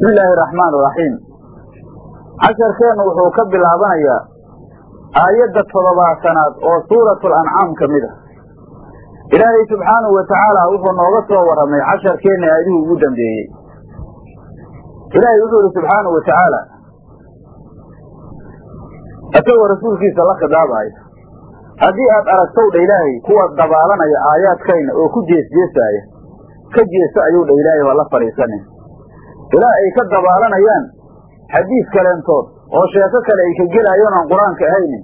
bismi illaahi araxmaan iraxiim casharkeennu wuxuu ka bilaabanayaa aayadda toddobaatanaad oo suuratu lancaam ka mid ah. Ilaahay subxaanahu watacaala wuxuu nooga soo warramay casharkeenna aayadihii ugu dambeeyey. Ilaahay wuxuu yihi subxaanahu watacaala isagoo rasuulkiisa la khidaabaaya haddii aad aragtow dha ilaahay kuwa dabaalanaya aayaadkayna oo ku jeesjeesaaya ka jeesa ayuu dha ilaahay waa la fadhiisanin ilaa ay ka dabaalanayaan xadiis kaleentood oo sheeko kale ay ka gelaayoon aan qur'aanka ahaynin.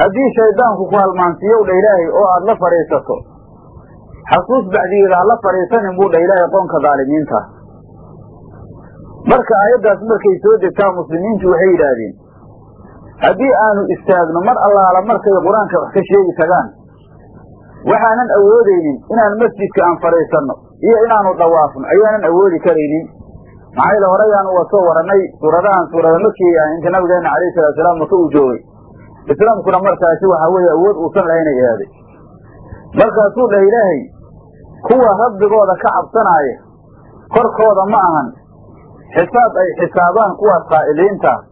Haddii shayddaanku ku halmaansiiyow dha ilaahay oo aad la fadhiisato xasuus bacdigeeda ha la fadhiisanin buu dha ilaahay qoonka daalimiinta. Marka aayaddaas markay soo degtaa muslimiintu waxay yidhaahdeen haddii aanu istaagno mar allaala markay qur'aanka wax ka sheegi tagaan waxaanan awoodaynin inaan masjidka aan fadhiisanno iyo inaanu dawaafno ayaanan awoodi karaynin. Maxaa yeele horeyaanu waa soo warannay suuradahan suurada makii inta nabigeena calayhi salaatusalaam maka uu joogay. Islaamkuna markaasi waxaa weeye awood uusan lahaynay ahaaday markaasuu dhah ilaahay kuwa rabbigooda ka cabsanaaya korkooda ma ahan. Xisaab ay xisaabaan kuwaas khaa'iliintaas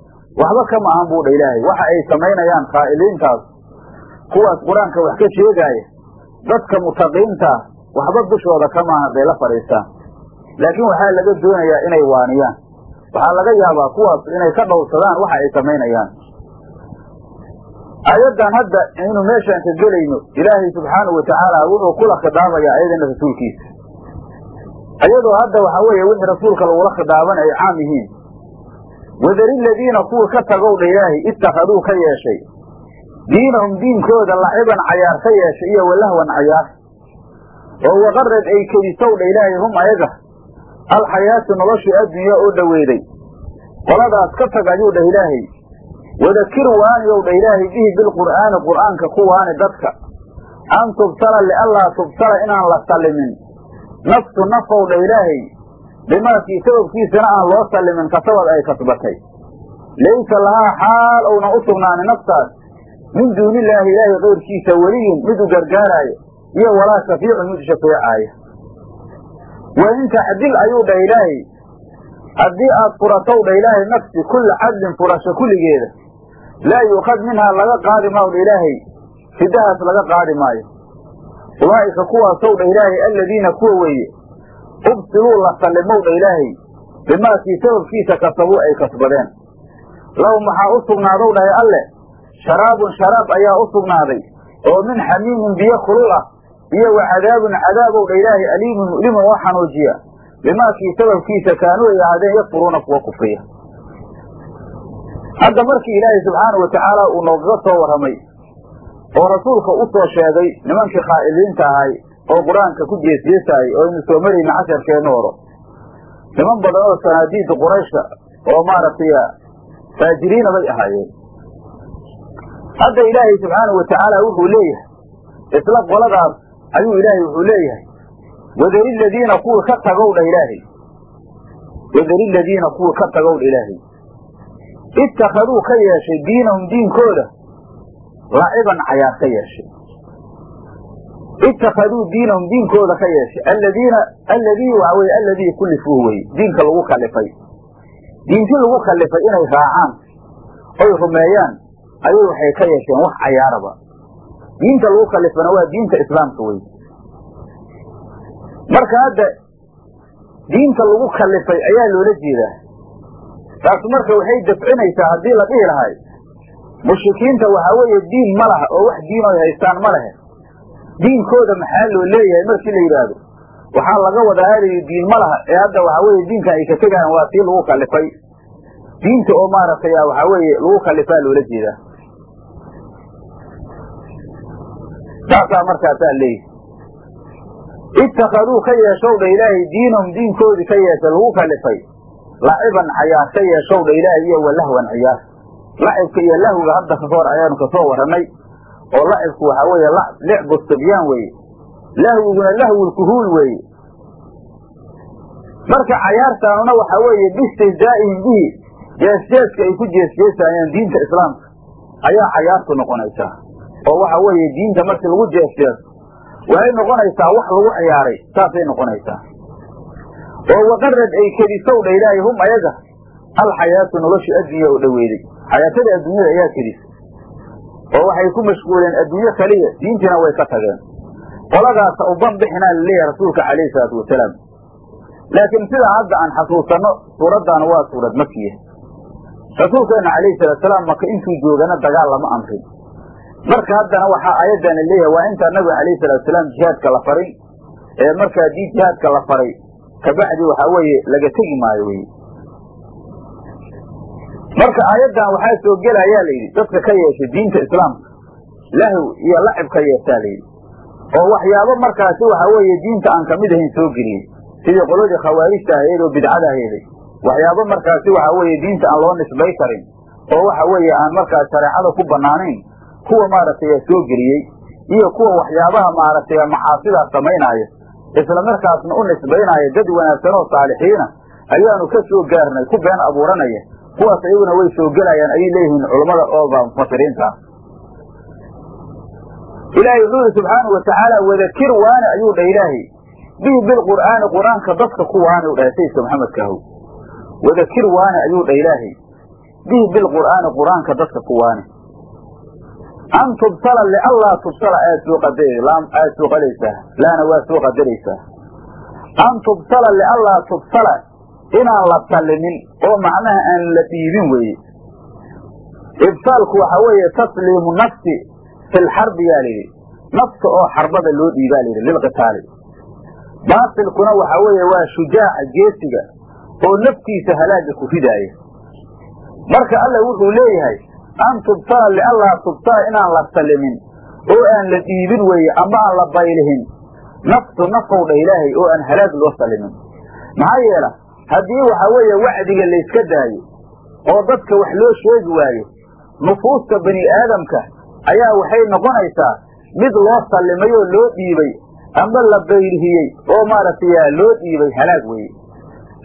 waxba kama ahan buu dha ilaahay. Waxa ay samaynayaan khaa'iliintaas kuwaas qur'aanka wax ka sheegaaya dadka mutaqiintaa waxba dushooda kama ahan hadday la fadhiistaan. Laakiin waxaa laga doonayaa inay waaniyaan. Waxaa laga yaabaa kuwaas inay ka dhowrsadaan waxa ay samaynayaan. Aayaddan hadda aynu meeshaan ka gelayno ilaahay subxaanahu watacaala wuxuu kula khidaabayaa ayadana rasuulkiisa. Iyadoo hadda waxaa weeye wixii rasuulka lagula khidaaban ay caam yihiin. Wadari ladiina kuwa ka tagow dha ilaahay ittakhaduu ka yeeshay. Diinahum diinkooda laciban cayaar ka yeeshay iyo walahwan cayaar oo waqarad ay kedisow dha ilaahay hum ayaga. Alxayaatu noloshii addunya oo dhoweeday qoladaas ka tag ayuu dhah ilaahay. Wadakir waaniyow dha ilaahay bihi bilqur'aani qur'aanka ku waani dadka. An tubtala lianlaa tubtala inaan la sallimin nafsu nafow dha ilaahay. Bimaakii sababkiisana aan loo sallimin kasabad ay kasbatay. Laysa lahaa xaal owna u sugnaanin naftaas. Min duunillaahi ilaahay qayrkiisa weliyun mid u gargaaraayo iyo walaa shafiicun mid shafeecaaya wa in tacdil ayuu dhah ilaahay. Haddii aad furatow dha ilaahay nafsi kulla cadlin furasho kulligeeda. Laa yuukhad minhaa laga qaadi maayo dha ilaahay. Fidahaas laga qaadi maayo. Ulaa'ika kuwaasow dha ilaahay alladiina kuwa weeye. Ubsiluu la sallimow dha ilaahay. Bimaakii sababkiisa kasabuu ay kasbadeen. Lahum waxaa u sugnaadow dhahay alle. Sharaabun sharaab ayaa u sugnaaday. Oo min xamiimin biyo kulul ah iyo wa cadaabun cadaabow dha ilaahay aliimun mu'limun oo xanuujiya. Bimaakii sababkiisa kaanuu ay ahaadeen yakfuruuna kuwa kufriya. Hadda markii ilaahay subxaanau watacaala uu noogaga soo warramay oo rasuulka u soo sheegay nimankii khaa'iliinta ahay oo qur'aanka ku jeesjeesaayay oo aynu soo marayna casharkeenna horo. Niman badan oo sanaadiida qurayshka oo maaragtay faajiriina bay ahaayeen. Hadda ilaahay subxaanau watacaala wuxuu leeyahay isla qoladaas ayuu ilaahay wuxuu leeyahay wadari ladiina kuwii ka tagow dha ilaahay. Wadari ladiina kuwii ka tagow dha ilaahay. Ittakhaduu ka yeeshay diinahum diinkooda laciban cayaar ka yeeshay. Ittakhaduu diinahum diinkooda ka yeeshay alladiina alladii waxa weye alladii kullifuuh weye diinka lagu kalifay diintii lagu kalifay inay raacaan oy rumeeyaan ayay waxay ka yeesheen wax cayaaraba diinta lagu kalifana waa diinta islaamka wey marka hadda diinta lagu kalifay ayaa loola jeedaa. Taas marka waxay dafcinaysaa haddii la dhihi lahay mushrikiinta waxaa weeye diin ma laha oo wax diin oy haystaan ma lehe diinkooda maxaa loo leeyahay markii la yidhaahdo? Waxaa laga wadaa halayi diin ma laha ee hadda waxaa weeye diinkan ay ka tegayaan waa tii lagu kalifay diinta oo maaragtay waxaa weeye lagu kalifaa loola jeedaa saasaa markaasaa leeyahy ittakhaduu ka yeeshow dha ilaahay diinahum diinkoodii ka yeeshay lagu kalifay. Laciban cayaar ka yeeshow dha ilaahay iyo walahwan ciyaar. Lacibka iyo lahwiga hadda ka hor ayaanu ka soo warannay oo lacibku waxaa weeye licbu sibyaan weeye. Lahwiguna lahwulkuhuul weeye. Marka cayaartaanuna waxaa weeye bistihzaa'ihim bihi jeesjeeska ay ku jeesjeesaayeen diinta islaamka. Ayaa cayaartu noqonaysaa oo waxa weeye diinta markii lagu jeesjeeso waxay noqonaysaa wax lagu ciyaaray saasay noqonaysaa. Oo waqarad ay kedisow dha ilaahay hum ayaga alxayaatu nolosha addunya oo dhoweeday xayaatada adduunyada ayaa kedisa oo waxay ku mashquuleen adduunyo kaliya diintiina way ka tageen. Qoladaasa u banbixinaa la leeyahay rasuulka calayhi salaatu wasalaam. Laakiin sidaa hadda aan xasuusanno suuraddaana waa suurad makiya rasuulkeena calayhi salaatusalaam maka intuu joogana dagaal lama amrin marka haddana waxaa aayaddaana leeyahay waa intaa nabiga calayhi salaatusalaam jihaadka la farin ee marka haddii jihaadka la faray kabacdi waxaa weeye laga tegi maayo weye marka aayaddan waxaa soo gelayaa la yidhi dadka ka yeeshay diinta islaamka lahw iyo lacib ka yeeshaa la yidhi. Oo waxyaabo markaasi waxa weeye diinta aan ka mid ahayn soo geliyey sidii qoladii khawaarijta ahayd oo bidcada aheeday waxyaabo markaasi waxa weeye diinta aan loo nisbay karin oo waxa weeye aan markaas shareecada ku banaanayn kuwa maaragtay soo geliyey iyo kuwa waxyaabaha maaragtay macaasidaas samaynaayo isla markaasna u nisbaynaayo dad wanaagsan oo saalixiina ayaanu ka soo gaarnay ku been abuuranaya kuwaas iyaguna way soo gelayaan ayay leeyihiin culammada ooba mufasiriinta ilaahay wuxuu yihi subxaanau watacaala wadakir waane ayuu dha ilaahay. Bihi bilqur'aani qur'aanka dadka ku waane u dhahay sayidka maxamedka ahow wadakir waane ayuu dha ilaahay. Bihi bilqur'aani qur'aanka dadka ku waane an tubsala lianlaa tubsala aad soo qada aad soo qalaysaa laana waa soo qadaraysaa an tubsala lianlaa tubsala inaan la sallimin oo macnaha aan la dhiibin weeye ibsaalku waxa weeye tasliimu nafsi fi lxarbi yaa layidhi nafta oo xarbada loo dhiibaa layidhi lilqitaali baatilkuna waxa weeye waa shujaaca geesiga oo naftiisa halaaga ku ridaaya marka alla wuxuu leeyahay an tubsala lianlaa tubsala inaan la sallimin oo aan la dhiibin weeye ama aan la baylihin naftu nafow dha ilaahay oo aan halaag loo sallimin maxaa yeela haddii waxa weeye wacdiga layska daayo oo dadka wax loo sheegi waayo nufuusta bani aadamka ayaa waxay noqonaysaa mid loo sallimay oo loo dhiibay ama la baylihiyey oo maaragtay loo dhiibay halaag weeye.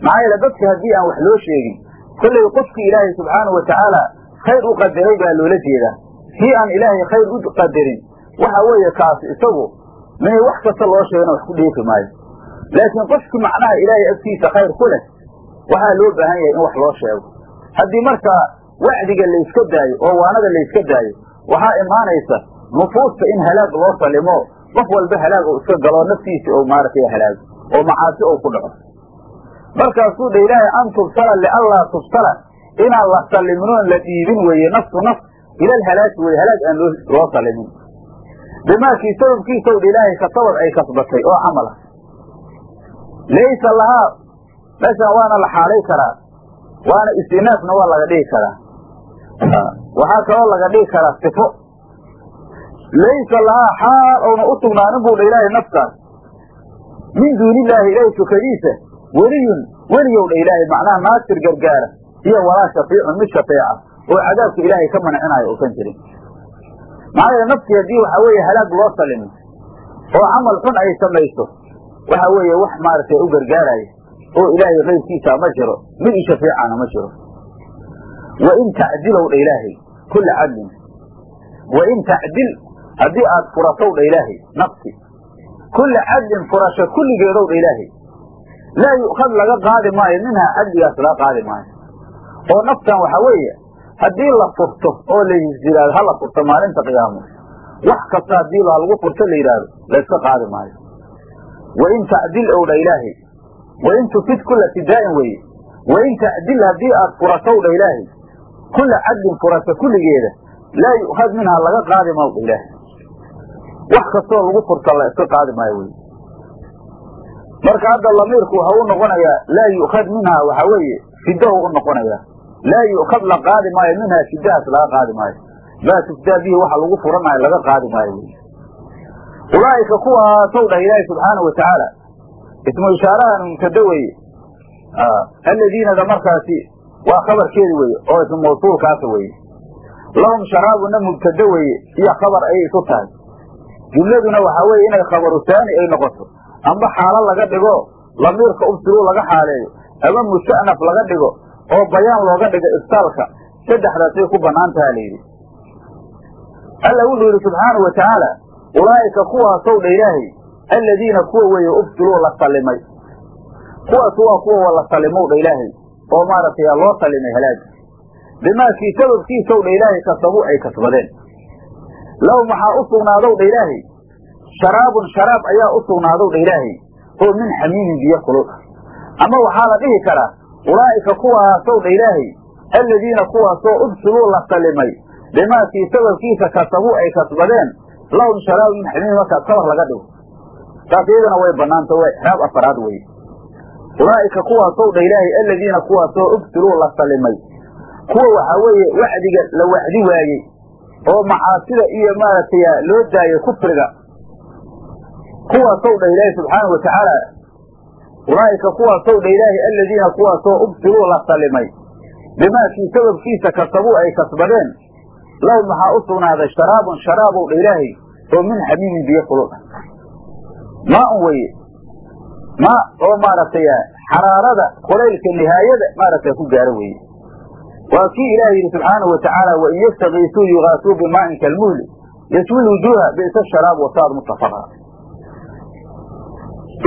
Maxaa yeele dadka haddii aan wax loo sheegin kollay qofkii ilaahay subxaanau watacaala khayr u qadaray baa loola jeedaa. Kii aan ilaahay khayr u qadarin waxa weeye kaasi isagu minay wax kasta loo sheegana wax ku dheefi maayo. Laakiin qofkii macnaha ilaahay agtiisa khayr ku leh waxaa loo baahan yahay in wax loo sheego. Haddii markaa wacdiga layska daayo oo waanada layska daayo waxaa imaanaysa nufuusta in halaag loo salimo qof walba halaag oo iska galo naftiisa oo maaragtay halaago oo macaasi oo ku dhaco. Markaasuu dha ilaahay an tubsala lianlaa tubsala inaan la salliminoon la dhiibin weeye naftu naf ilal halaagi weye halaag aan loo sallimin bimaakii sababkiisaw dha ilaahay kasabad ay kasbatay oo camal ah. Laysa lahaa meeshaan waana la xaalay karaa waana istinaafna waa laga dhigi karaa. Waxaa kaloo laga dhigi karaa sifo. Laysa lahaa xaal ouna u sugnaanin buu dha ilaahay naftaas min duunillaahi ilaahay sukadiisa weliyun weliyow dha ilaahay macnaha naasir gargaara iyo walaa shafiicun mid shafeeca oo cadaabka ilaahay ka mancinaayo uusan jirin. Maxaa yeele naftii haddii waxaa weeye halaag loo salimo oo camal xun ay samayso waxa weeye wax maaragtay u gargaaraya oo ilaahay kayrkiisa ma jiro mid i shafiicana ma jiro. Wain tacdilow dha ilaahay kulla cadlin. Wain tacdil haddii aad furatow dha ilaahay nafsi. Kulla cadlin furasho kulligeedow dha ilaahay. Laa yu'khad laga qaadi maayo minhaa cadligaas laga qaadi maayo oo naftan waxaa weeye haddii la furto oo la yidhaahdo ha la furto maalinta qiyaamo. Wax kasta haddii lagu furto la yidhaahdo layska qaadi maayo. Wain tacdil ow dha ilaahay wain tufid kula fidaa'in weye wain tacdil haddii aad furatow dha ilaahay kulla cadlin furasho kulligeeda laa yu'khad minhaa laga qaadi maayo dha ilaahay wax kastoo lagu furto la qaadi maayo wey marka hadda lamiirku waxa u noqonayaa laa yu'khad minhaa waxaa weeye fidahu u noqonayaa laa yu'khad la qaadi maayo minhaa fidahaas laga qaadi maayo maa tufdaa bihi waxa lagu furanayo laga qaadi maayo wey ulaa'ika kuwaasow dhah ilaahi subxaanau watacaala ismu ishaarahan mubtada weye alladiinada markaasi waa khabarkeedi weye oo ismu mawsuulkaasa weye lahum sharaabuna mubtada weye iyo khabar ayay isu tahay jumladuna waxaa weye inay khabaru saani ay noqoto amba xaalo laga dhigo lamiirka ubsilu laga xaaleeyo ama musta'naf laga dhigo oo bayaan looga dhigo ibtaalka saddexdaasay ku bannaan taha layidhi alla wuxuu yidhi subxaanau wa tacaala ulaa'ika kuwaasow dha ilaahay alladiina kuwa weeye ubsiluu la sallimay. Kuwaas waa kuwa la salimow dha ilaahay oo maaragtay loo salimay halaaga bimaakii sababkiisaw dha ilaahay kasabu ay kasbadeen. Lahum waxaa u sugnaadow dha ilaahay sharaabun sharaab ayaa u sugnaadow dha ilaahay oo min xamiimin biyo kulul. Ama waxaa la dhihi karaa ulaa'ika kuwaasow dha ilaahay alladiina kuwaasoo udsuluu la salimay bimaakii sababkiisa kasabuu ay kasbadeen lahum sharaabun min xamiimin markaas kabar laga dhigo taas iyadana way banaanta waa ixraab afaraad weye ulaa'ika kuwaasow dha ilaahay alladiina kuwaasoo ubsiluu la salimay kuwa waxaa weeye wacdiga la wacdi waayey oo macaasida iyo maaragtay loo daayay kufriga kuwaasow dha ilaahay subxaanau watacaala ulaa'ika kuwaasow dha ilaahay alladiina kuwaasoo ubsiluu la salimay. Bimaakii sababkiisa kasabuu ay kasbadeen. Lahum waxaa u sugnaaday? Sharaabun sharaabow dha ilaahay oo min xamiimin biyo kulul ah maa-un weye ma oo maaragtay xaraarada kulaylka nihaayada maaragtay ku gaaro weye waa kii ilaah yidhi subxaanahu watacaala wain yastakiisuu yugaasuu bimaa'in kalmuhli yaswi wujuuha bi'sa sharaab wasaad mutafaqa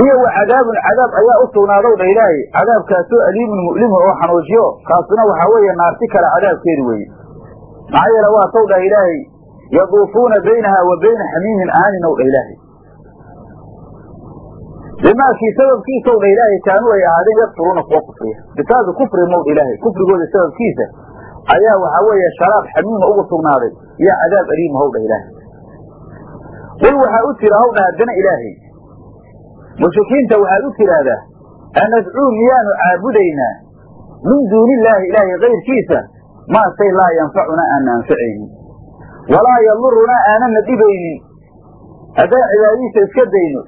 iyo wa cadaabun cadaab ayaa u sugnaadow dha ilaahay. Cadaabkaasoo aliimun mu'limun oo xanuujiyo kaasuna waxaa weeye naarti kale cadaabkeedi weeye. Maxaa yeele waa taw dhah ilaahay yaduufuuna baynaha wa bayna xamiimin aanin ow dha ilaahay. Bimaakii sababkiisaw dha ilaahay kaanuu ay ahaadeen yakfuruuna kuwa kufriya. Bisaabi kufri mowdha ilaahay kufrigooda sababkiisa ayaa waxaa weeye sharaab xamiima ugu sugnaaday iyo cadaab aliima howdha ilaahay. Qul waxaa u tira howdha haddana ilaahay mushrikiinta waxaad u tidhaahdaa anadcuu miyaanu caabudaynaa min duuni illaahi ilaahay kayrkiisa? Maa shay laa yanfacunaa aana anfacaynin walaa yadurunaa aanana dhibaynin. Haddaan cibaadadiisa iska dayno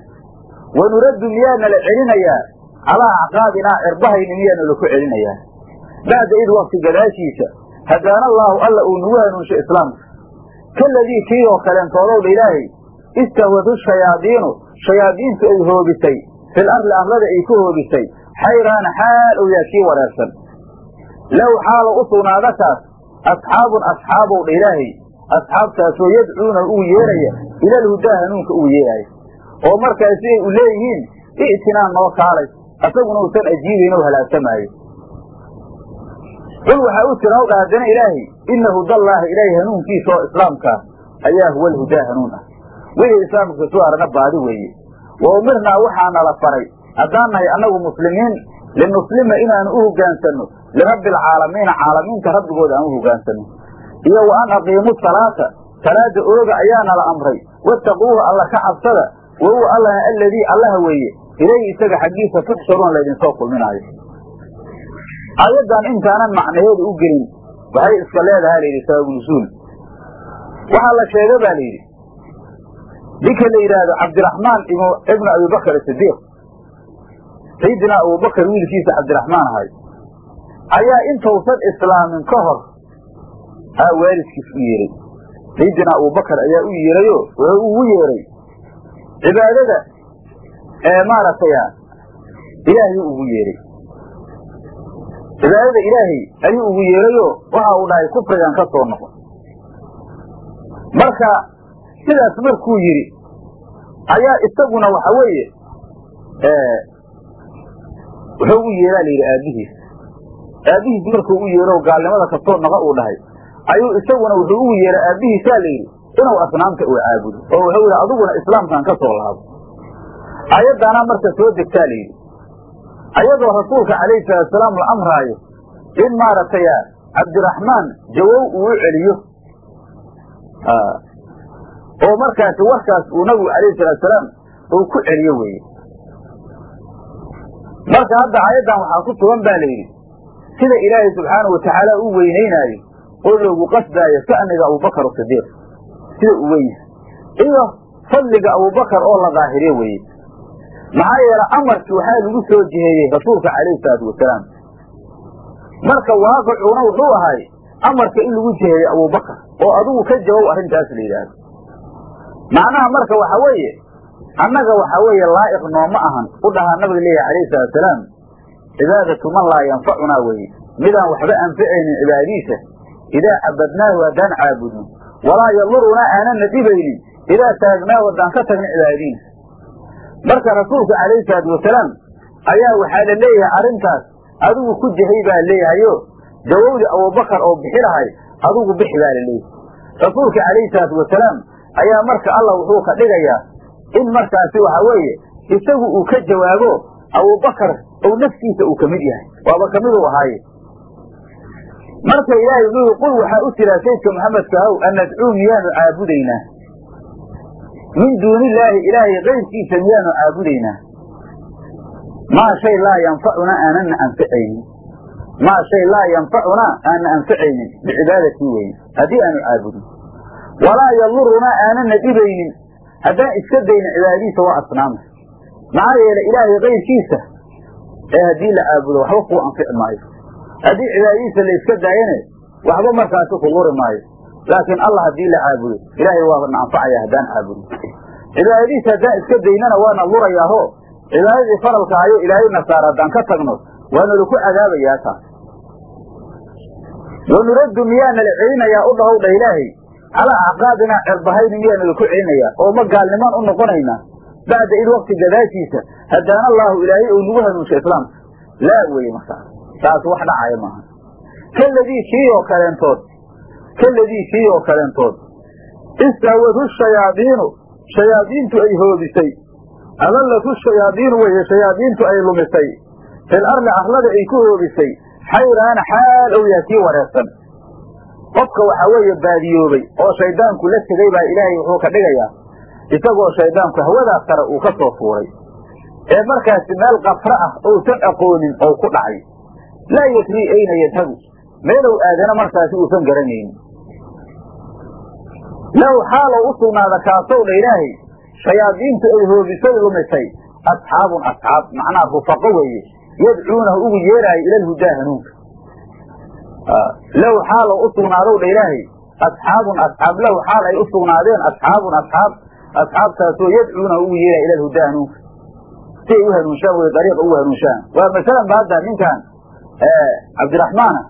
wanuraddu miyaana la celinayaa. Calaa acqaabinaa cirbahayni miyaanu laku celinayaa. Bacda id wakti gadaashiisa hadaana allaahu alla uu nagu hanuunsho islaamka kaladii kii oo kaleentoodowdha ilaahay istahwadu shayaadiinu shayaadiintu ay hoobisay fil arli ay ku hoobisay xayraana xaal ou yaa kii wareersan low xaalo u sugnaada kaas asxaabun asxaabow dha ilaahay asxaabtaasoo yadcuuna ugu yeeraya ilalhudaa hanuunka ugu yeeraya oo markaasi ay u leeyihiin i'tinaa noo kaalay asaguna uusan ajiibayn oo halaagsamaayo qul waxaa u tira hawdha haddana ilaahay ina hudallaahi ilaahay hanuunkiisa oo islaamkaa ayaa huwa alhudaa hanuun ah wixii islaamka soo arana baadi weeye. Wa umirnaa waxaa nala faray haddaan nahay annagu muslimiin linuslima inaanu u lirabbi alcaalamiina caalamiinta rabbigooda aan u hoggaansanno iyo wa an aqiimu salaata salaada ooga ayaa nala amray wattaquuhu alla ka cabsada wa huwa allaha aladii allaha weeye ilayhi isaga xaggiisa tuxsharuun laydinsoo kulminaayo. Aayaddan intaanan macnaheedu u gelin waxay iska leedaha layidhi sababu nusuul. Waxaa la sheega ba layidhi ninka la yidhaahdo cabdiraxmaan ibnu abibakr sidiiq sayidina abubakar wiilkiisa cabdiraxmaan ahay. Ayaa intausan islaamin ka hor aa waalidkiis u yeeray. Sayidina abubakar ayaa u yeerayo wuxuu ugu yeeray cibaadada ee maaragtay ilaahay ugu yeeray. Cibaadada ilaahay ayuu ugu yeerayo waxa uu dhahay kufrigan ka soo noqon. Marka sidaas markuu yidhi ayaa isaguna waxa weeye wuxuu u yeeraa la yidhi aabihiis. Aabihiis markuu u yeero gaalnimada ka soo noqo uu dhahay ayuu isaguna wuxuu ugu yeeray aabihiisaa la yidhi inuu asnaamta uu caabudo. Oo wuxuu yidhi adiguna islaamkan ka soo laabo. Ayaddaana marka soo degtaa la yidhi. Ayadoo rasuulka calayhi salaatusalaam la amraayo in maaragtay cabdiraxmaan jawow uu u celiyo oo markaasi warkaas uu nabigu calayhi salaatusalaam uu ku celiyo weeye. Marka hadda aayaddan waxaa ku sugan ba la yidhi sida ilaahay subxaanahu watacaala u weynaynaayo oo loogu qasdaayo sha'niga abubakar sidiiq sida uu weyn yahay. Iyo fadliga abubakar oo la daahiriyo weeye. Maxaa yeele amarkii waxaa lagu soo jiheeyey rasuulka calayhi salaatu wasalaam marka waaqicuna wuxuu ahay amarka in lagu jiheeyo abubakar oo adigu ka jawow arrintaas la yidhaahdo macnaha marka waxa weeye annaga waxa weeye laa'iq nooma ahan. U dhahaa nabiga leeyahay calayhi salatusalaam cibaadatu man laa yanfacunaa weeye. Midaan waxba anficaynin cibaadadiisa idaa cabadnaahu haddaan caabudno walaa yadurunaa aanana dhibaynin idaa taagnaahu haddaan ka tagna cibaadadiina marka rasuulka calayhi salaatu wasalaam ayaa waxaa la leeyahay arrintaas adigu ku jahay baa leeyahayo jawowdi abubakar oo bixi lahay adigu bixi baa la leeyahay rasuulka calayhi salaatu wasalaam ayaa marka allah wuxuu ka dhigayaa in markaasi waxa weeye isagu uu ka jawaabo abubakar ou naftiisa uu ka mid yahay. Waaba ka mid u ahaaye marka ilaahay wuxuu qul waxaa u tiraa saydka maxamedka ahow an miyaanu caabudaynaa? Min duuni illaahi ilaahay kayrkiisa miyaanu caabudaynaa? Maa shay laa yanfacunaa aanana anficaynin. Maa shay laa yanfacunaa aanna anficaynin bicibaadatii weye haddii aanu caabudin walaa yadurunaa aanana dhibaynin. Haddaan iska dayna cibaadadiisa waa asnaama maxaa yeelay ilaahay kayrkiisa ee haddii la caabudo waxba kuu anfici maayo. Haddii cibaadadiisa la iska daayane waxba markaasi ku luri maayo. Laakiin allah haddii la caabudo ilaahay waa na anfacaya haddaan caabudin cibaadadiisa haddaan iska daynana waana lurayaaho cibaadadii faralka ayo ilaahay nasaar haddaan ka tagno waana laku cadaabayaa taas. Wanuraddu miyaana la celinayaa u dhahow dha ilaahay calaa acqaabinaa cerbahayni miyaana laku celinayaa oo ma gaalnimaan u noqonaynaa bacda id wakti gadaashiisa haddaana allaahu ilaahay ou nagu hanuunsha islaamka laa weye markaas taas wax dhacaya maaha. Kaladii kii oo kaleentood kaladii kii oo kaleentood. Istahwadhu shayaadiinu shayaadiintu ay hoobisay adallatu shayaadiinu weye shayaadiintu ay lumisay. Fil arli arlada ay ku hoobisay xayraana xaal ou yaha kii wareersan qofka waxaa weeye baadiyoobay oo shayddaanku la tegay baa ilaahay wuxuu ka dhigayaa isagoo shayddaanku hawadaas sare uu ka soo fuuray. Ee markaasi meel kafra ah ousan aqoonin oo ku dhacay laa yadrii ayna yadhabu meelow aadana markaasi uusan garanaynin. Low xaalow u sugnaada kaasow dha ilaahay shayaadiintu ay hoobisay lumisay asxaabun asxaab macnaha rufaqo weeye yadcuunahu ugu yeeraayo ila alhudaa hanuunka low xaalow u sugnaadow dha ilaahay asxaabun asxaab lahu xaal ay u sugnaadeen asxaabun asxaab asxaabtaasoo yadcuunahu ugu yeeraayo ila hanuunka si ay u hanuunshaan wey dariiqa ugu hanuunshaan waa masalan ba hadda ninkan cabdiraxmaana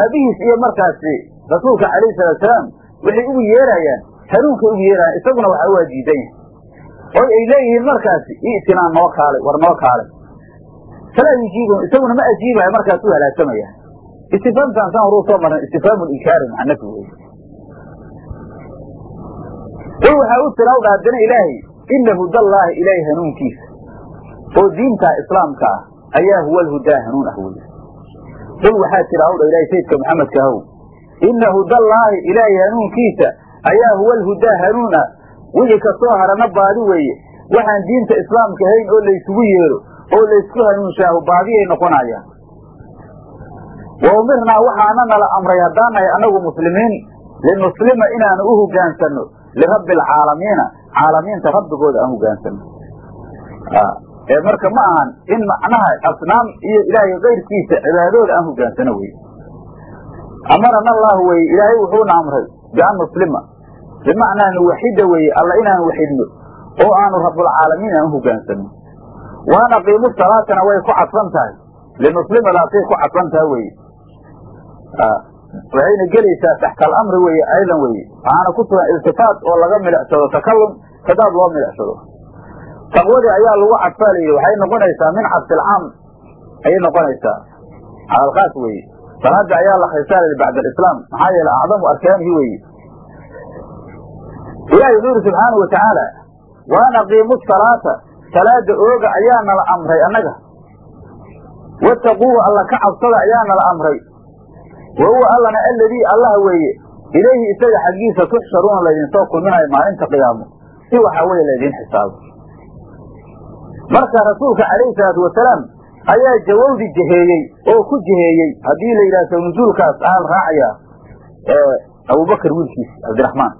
aabihiis iyo markaasi rasuulka calayhi salaatusalaam waxay ugu yeerayaan hanuunkay ugu yeerayaan isaguna waxaa waa diidan yahay oy ay leeyihiin markaasi i'tinaa noo kaalay war noo kaalay falaa isaguna ma ajiibaya markaas u halaagsamaya istifaamtaan san horuu soo marnay istifhaamu linkaari maca nafi wey qul waxaa u tira dha haddana ilaahay ina hudallaahi ilaahay hanuunkiisa oo diintaa islaamka ah ayaa huwa alhudaa hanuun ah wey qul waxaa tira hawdha ilahay sayidka maxamedka ahow ina hudallaahi ilaahay hanuunkiisa ayaa huwa alhudaa hanuun ah. Wixii ka soo harana baadi weeye. Waxaan diinta islaamka ahayn oo laysugu yeero oo laysku hanuunshaahu baadiyay noqonayaan wa umirnaa waxaana nala amray haddaan nahay annagu muslimiin. Linuslima inaanu u hogaansanno. Lirabbi alcaalamiina caalamiinta rabbigooda aan hogaansanno. Ee marka ma ahan in macnaha asnaam iyo ilaahay kayrkiisa cibaadooda aan hogaansano wey amarana allahu weye ilaahay wuxuuna amray bian nuslima bimacnaa nuwaxida weeye alla inaanu waxidno oo aanu rabbulcaalamiin aan u hogaansano waan aqiimu salaatana way ku cadfan tahay. Linuslimadaasay ku cadfan tahay weye waxayna gelaysaa taxta alamri weye aydan weye waxaana ku sugan iltifaat oo laga milicsado takalum kadaab loo milicsado taqwadii ayaa lagu cadfaa layidhi waxay noqonaysaa min cadfilcaam ayay noqonaysaa. Alkaas weye salaada ayaa la khrisaa layidhi bacd alislaam. Maxaa yeele acdamu arkaanihi weye ilahi wuxuu yidhi subxaanau watacaala waan aqiimu salaata. Salaada ooga ayaa nala amray annaga. Wattaquuhu alla ka cabsada ayaa nala amray wa huwa allana aladii allah weeye ilayhi isaga xaggiisa tuxsharuuna laydinsoo kulminayo maalinta qiyaamo si waxaa weeye laydiin xisaabo marka rasuulka calayhi salaatu wasalaam ayaa jawowdi jeheeyey oo ku jeheeyey haddii la yidhahdo nusuulkaas aal raacaya abubakar wiilkiis cabdiraxmaan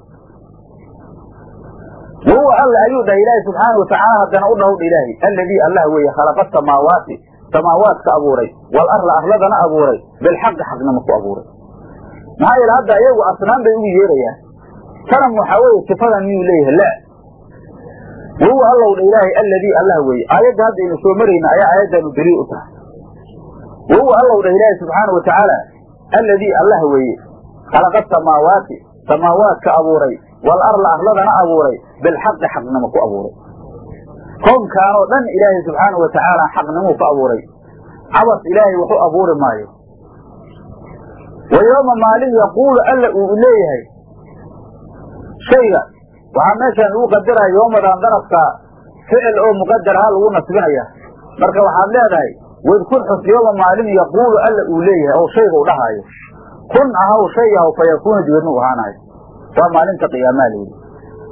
wahuwa alla ayuu dhahay ilaahi subxaana watacaala haddana u dhahowdha ilaahi alladii allah weeye khalaqa samaawaati samaawaadka abuuray wal arla arladana abuuray bilxaqi xaqnimo ku abuuray. Maxaa yeele hadda iyagu asnaan bay ugu yeerayaan. Tanam waxaa weeye sifadan miyuu leeyahay? La. Wahuwa allow dha ilaahay alladii allah weeye. Aayadda hadda aynu soo marayna ayaa aayaddaanu daliil u tahay. Wahuwa allow dhah ilaahi subxaana wa tacaala alladii allah weeye. Khalaqa samaawaati samaawaadka abuuray wal arla arladana abuuray bilxaqi xaqnimo ku abuuray koonkaanoo dhan ilaahay subxaanau watacaala xaqnimuu ku abuuray. Cabas ilaahay wax u abuuri maayo. Wa yooma maalin yaquulu alla uu leeyahay. Shayga waxaa meeshaan lagu qadaraya yoomadan darafka ficil oo muqadaraha lagu nasbinaya. Marka waxaad leedahay wadkur xus yooma maalin yaquulu alla uu leeyahay oo shayga u dhahaayo. Kun ahaw shay ahaw fa yakuuna dibadna u ahaanayo. Waa maalinta qiyaamaa layidhi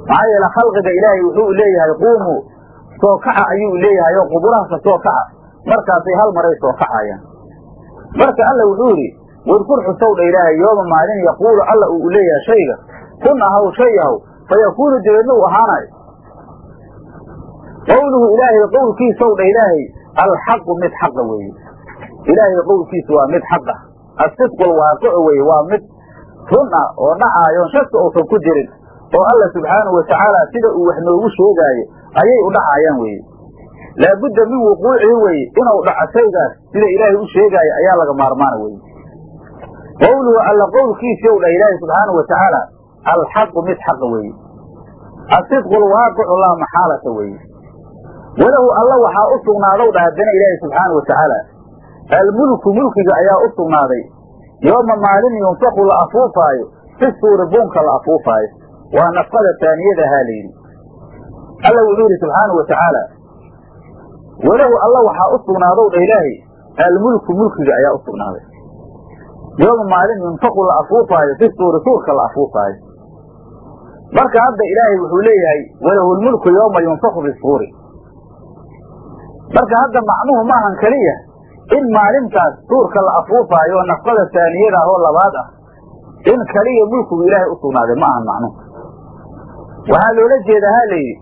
maxaa yeele khalqiga ilaahay wuxuu leeyahay quumuu soo kaca ayuu leeyahay oo quburaha soo kaca markaasay hal maray soo kacayaan marka alla wuxuu yidhi wadkur xusow dha ilaahay yooma maalin yaquulu alla uu leeyahay shayga. Kun ahaw shay ahaw fa yakuunu dibadna u ahaanayo qowluhu ilaahay qowlkiisaw dha ilaahay alxaqu mid xaqa weeye. Ilaahay qowlkiisa waa mid xaqa. Asidqu alwaaqicu weye waa mid run ah oo dhacaayoon shaka uusan ku jirin. Oo alla subxaanahu watacaala sida uu wax noogu sheegaayo ayay u dhacaayaan weye laabudda min wuquucihi weye inuu dhaco shaygaas sida ilaahay u sheegaayo ayaa laga maarmaana weye qowluhu alla qowlkiisiyow dha ilaahay subxaanahu watacaala alxaqu mid xaqa weeye asidqu alwaaqicu laa maxaalata weeye walahu alla waxaa u sugnaadow dha haddana ilaahay subxaana watacaala almulku mulkiga ayaa u sugnaaday. Yooma maalin yunfaku la afuufaayo fi suuri buunka la afuufaayo. Waa nafqada taaniyadahaa layidhi alla wuxuu yidhi subxaanau watacaala walahu alla waxaa u sugnaadow dha ilaahay almulku mulkiga ayaa u sugnaaday. Maalin yunfaku la afuufaayo fi suuri suurka la afuufaayo. Marka hadda ilaahay wuxuu leeyahay walahu lmulku yooma yunfaku fi suuri marka hadda macnuhu maahan keliya in maalintaas suurka la afuufaayo nafqada taaniyada ah oo labaad ah in kaliya mulkigu ilaahay u sugnaaday ma ahan macnuhu waxaa loola jeedaa ha layidhi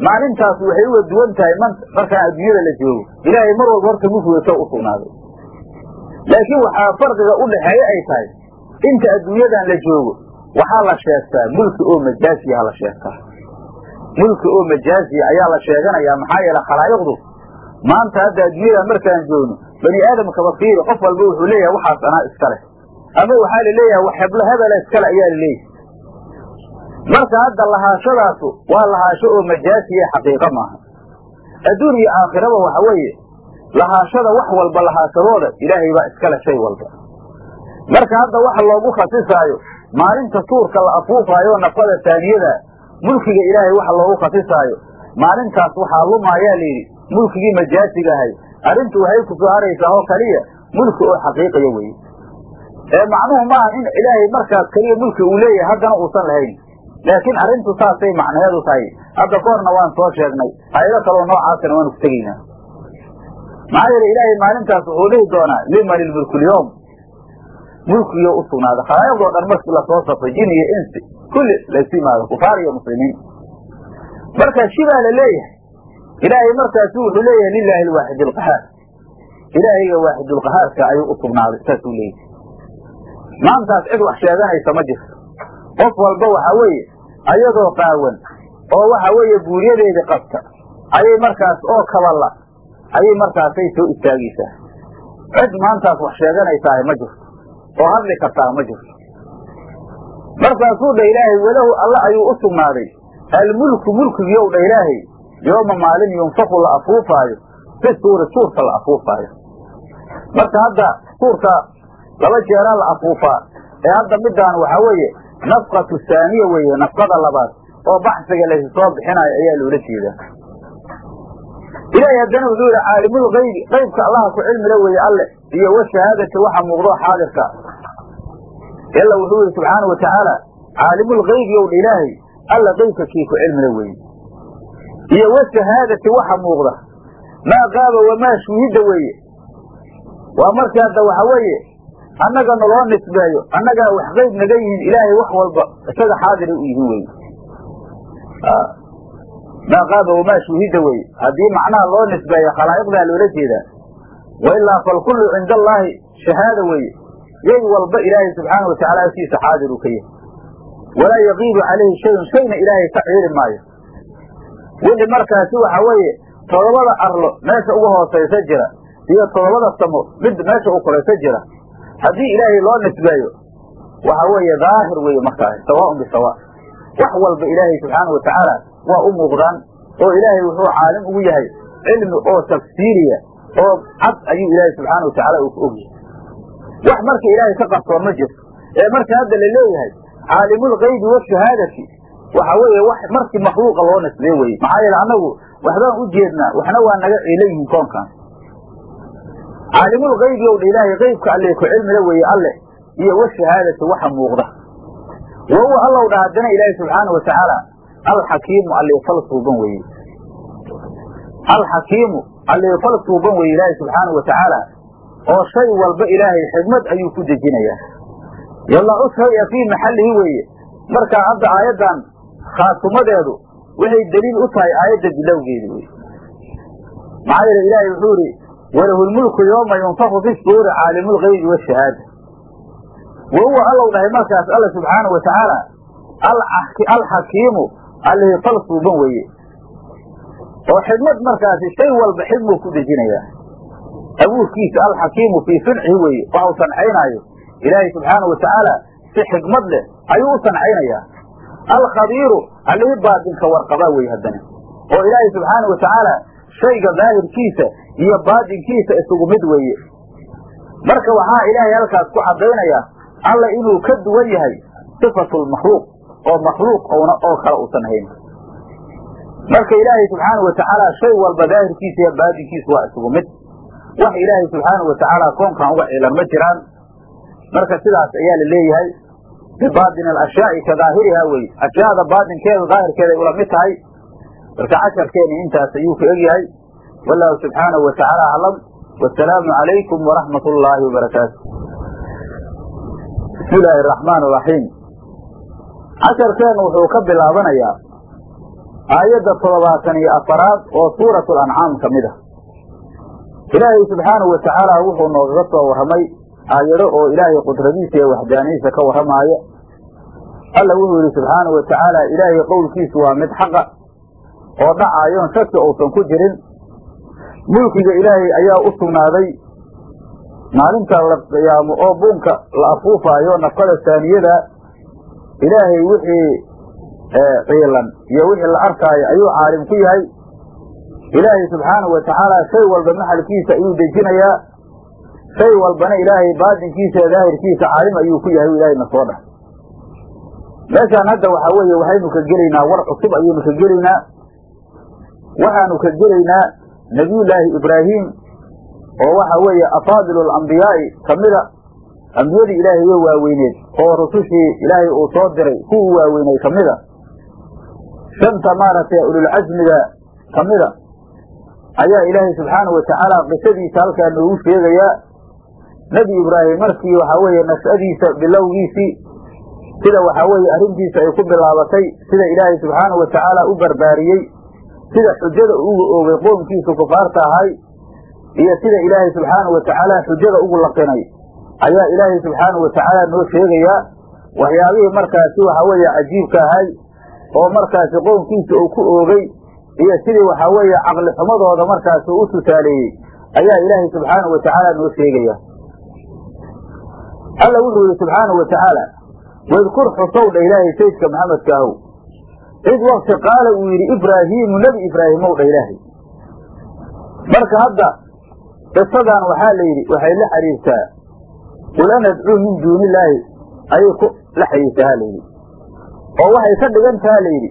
maalintaas waxay uga duwan tahay m markaan adduunyada la joogo. Ilaahay mar walba horta mulkiga sa u sugnaaday laakiin waxaa farqiga u dhaxeeye ay tahay inta adduunyadan la joogo waxaa la sheegtaa mulki oo majaaziya ha la sheegtaa. Mulki oo majaaziya ayaa la sheeganayaa maxaa yeele khalaa'iqdu maanta hadda adduunyada markaan joogno bani aadamkaba fiiri qof walba wuxuu leeyahay waxaas anaa iska leh. Ama waxaa la leeyahay wax heblo hebela iskale ayaa la leeyahay marka hadda lahaashadaasu waa lahaasho oo majaasiya xaqiiqo maaha. Adduun iyo aakhiraba waxa weeye lahaashada wax walba lahaashadooda ilaahay baa iskale shay walba. Marka hadda waxa loogu khasisaayo maalinta suurka la afuufaayo nafada taaniyada mulkiga ilaahay waxa loogu khasisaayo maalintaas waxaa lumaayaa layidhi mulkigii majaasiga ahay. Arrintu waxay ku soo haraysaa oo kaliya mulki oo xaqiiqiya weye ee macnuhu maaha in ilaahay markaas keliya mulki uu leeyahay haddana uusan lahayn laakiin arrintu saasay macnaheedu tahay. Hadda ka waan soo sheegnay. Ayado kaloo noocaasana waanu ku tegaynaa maxaa yeele ilaahay maalintaas wuxuu dhihi doonaa liman ilmulkulyowm mulkiyo u sugnaaday khalaa'iqdoo dhan markii la soo safray jin iyo insi kulli laysu yimaado kufaar iyo muslimiin. Marka shibaa la leeyahay. Ilaahay markaasu wuxuu leeyahay lilaahi alwaaxid alqahaar. Ilaahayga waaxidulqahaarka ayuu u sugnaaday saasuu leeyahay. Maantaas cid wax sheeganaysa ma jirto. Qof walba waxa weeye ayadoo qaawan oo waxa weeye buuryadeedii qabta ayay markaas oo kaballa ayay markaasay soo istaagaysaa. Cid maantaas wax sheeganaysaah ma jirto oo hadli kartaa ma jirto. Markaasuu dha ilaahay walahu alla ayuu u sugnaaday. Almulku mulkigiiyow dha ilaahay yooma maalin yunfaku la afuufaayo fi suuri suurka la afuufaayo. Marka hadda suurka laba jeeraa la afuufaa ee hadda midaan waxaa weeye nafqatu saaniya weeye nafqada labaad. Oo baxsiga laysu soo bixinayo ayaa loola jeedaa. Ilaahay haddana wuxuu yihi caalimulgaybi qaybka allaha ku cilmila weeye alle iyo washahaadati waxa muuqdo xaadirka. Ila wuxuu yihi subxaana wa tacaala ow ilaahay alla qaybka kii ku cilmila weeye. Iyo washahaadati waxa muuqda maa qaaba wamaa shuhida weeye. Waa markii hadda waxa weeye annaga naloo nisbeeyo annagaa wax qayb naga yihiin ilaahay wax walba isaga xaadiray u yihiin weye maa qaaba wamaa shuhida weye haddii macnaha loo nisbeeyo khalaa'iqdaa loola jeedaa. Wailaa falkullu cinda allaahi shahaada weeye yay walba ilaahay subxaana wa tacala agtiisa xaadir uu ka yahay walaa yaqiibu calayhi shayun shayna ilaahay ka ciiri maayo. Wixii markaasi waxa weeye todobada arlo meesha ugu hoosaysa jira iyo todobada samo mid meesha u koraysa jira haddii ilaahay loo nisbeeyo waxa weeye daahir weeye markaas sawaaun bisawa wax walba ilaahay subxaana wa tacaala waa u muuqdaan oo ilaahay wuxuu caalim ugu yahay cilmi oo tafsiiriya oo cad ayuu ilaahay subxaana watacaala ku ogyahay. Wax marka ilaahay ka qarsoon ma jirto. Ee marka hadda la leeyahay caalimulgaybi washahaadati waxa weeye wax markii makhluuqa loo nisbee weye maxaa yeele annagu waxbaan u jeednaa waxna waa naga ciilan yihiin koonkan caalimulgaybi ow dha ilaahay qaybka alle ku cilmila weeye alle iyo washahaadati waxa muuqda. Wa huwa allow dha haddana ilaahay subxaana watacaala alxakiimu alliifal suuban weeye. Alxakiimu alliifal suuban weeye ilaahay subxaana watacaala oo shay walba ilaahay xigmad ayuu ku dejinayaa yadacu shaya fii maxallihi weeye. Markaa hadda aayaddan khaatumadeedu waxay daliil u tahay aayadda bilowgeedi wey maxaa yeele ilaahay wuxuu idhi walahu lmulku yooma yunfaku fi suuri caalimulgaybi washahaada wa huwa allow dhahay markaas alla subxaana wa tacaala alxakiimu allihii fal suuban weeye oo xidmad markaasi shay walba xidmuu ku dejinayaa abuurkiisa alxakiimu fii suncihi weeye waxau sancaynaayo ilaahay subxaana wa tacaala si xikmad leh ayuu u sancaynayaa alkhabiiru allihii baadinka warqabaa weye haddana oo ilaahay subxaana wa tacaala shayga daahirkiisa iyo baadinkiisa isugu mid weeye. Marka waxaa ilaahay halkaas ku caddaynaya alla inuu ka duwan yahay sifatulmakhluuq oo makhluuq oona oo kale uusan ahayn. Marka ilaahay subxaana wa tacaala shay walba daahirkiisa iyo baadinkiisa waa isugu mid. Wax ilaahay subxaana wa tacaala koonkan uga cilan ma jiraan. Marka sidaas ayaa la leeyahay bibaadin alashyaai ka daahiriha weye ashyaada baadinkeeda daahirkeeday ula mid tahay. Marka casharkeeni intaas ayuu ka egyahay wallahu subxaanahu wa tacaala aclam wasalaamu calaykum waraxmat ullaahi wabarakaatu bismi illaahi araxmaan araxiim casharkeennu wuxuu ka bilaabanayaa aayadda toddobaatan iyo afaraad oo suuratu lancaam ka mid ah. Ilaahay subxaanahu wa tacaala wuxuu noogaga soo warramay aayado oo ilaahay qudradiisa iyo waxdaanihiisa ka warramaaya alla wuxuu yidhi subxaanahu wa tacaala ilaahay qowlkiisu waa mid xaqa oo dhacaayoon shaki uusan ku jirin mulkiga ilaahay ayaa u sugnaaday. Maalinta la qiyaamo oo buunka la afuufaayo nafada saaniyada ilaahay wixii ciilan iyo wixii la arkaayo ayuu caalim ku yahay. Ilaahay subxaanahu wa tacaala shay walba maxalkiisa ayuu dejinayaa. Shay walbana ilaahay baadinkiisa iyo daahirkiisa caalim ayuu ku yahay ilaahay na soo dhah meeshaan hadda waxaa weeye waxaynu ka gelaynaa war cusub ayaynu ka gelaynaa. Waxaanu ka gelaynaa nebiyullaahi ibraahim oo waxa weeye afaadilu alambiyaai kamida ambiyadii ilaahay way waaweyneed oo rusushii ilaahay uu soo diray kuwii waaweynay kamida shanta maaragtay ululcasmiga kamida ayaa ilaahay subxaanahu wa tacaala qisadiisa halkaa noogu sheegayaa nebi ibraahim markii waxaa weeye nashadiisa bilowgiisii sida waxaa weeye arrintiisa ay ku bilaabatay sida ilaahay subxaanahu wa tacaala u barbaariyey sida xujada ugu oogay qoomkiisa kufaarta ahay iyo sida ilaahay subxaanahu wa tacaala xujada ugu laqinay ayaa ilaahay subxaanahu wa tacaala noo sheegayaa waxyaabihii markaasi waxa weeye cajiibka ahay oo markaasi qoomkiisa uu ku oogay iyo sidii waxaa weeye caqli xumadooda markaasi u tusaaleeyey ayaa ilaahay subxaanahu wa tacaala noo sheegaya. Alla wuxuu yihi subxaanahu wa tacaala wadkur xusow dha ilaahay saydka maxamedka ahow cid wakti qaala uu yidhi ibraahiimu nebi ibraahimow dha ilaahay. Marka hadda qisadan waxaa la yidhi waxay la xiriirtaa qul anadcuu min duuni illaahi ayay ku la xiriirtaa la yidhi. Oo waxay ka dhigantaha la yidhi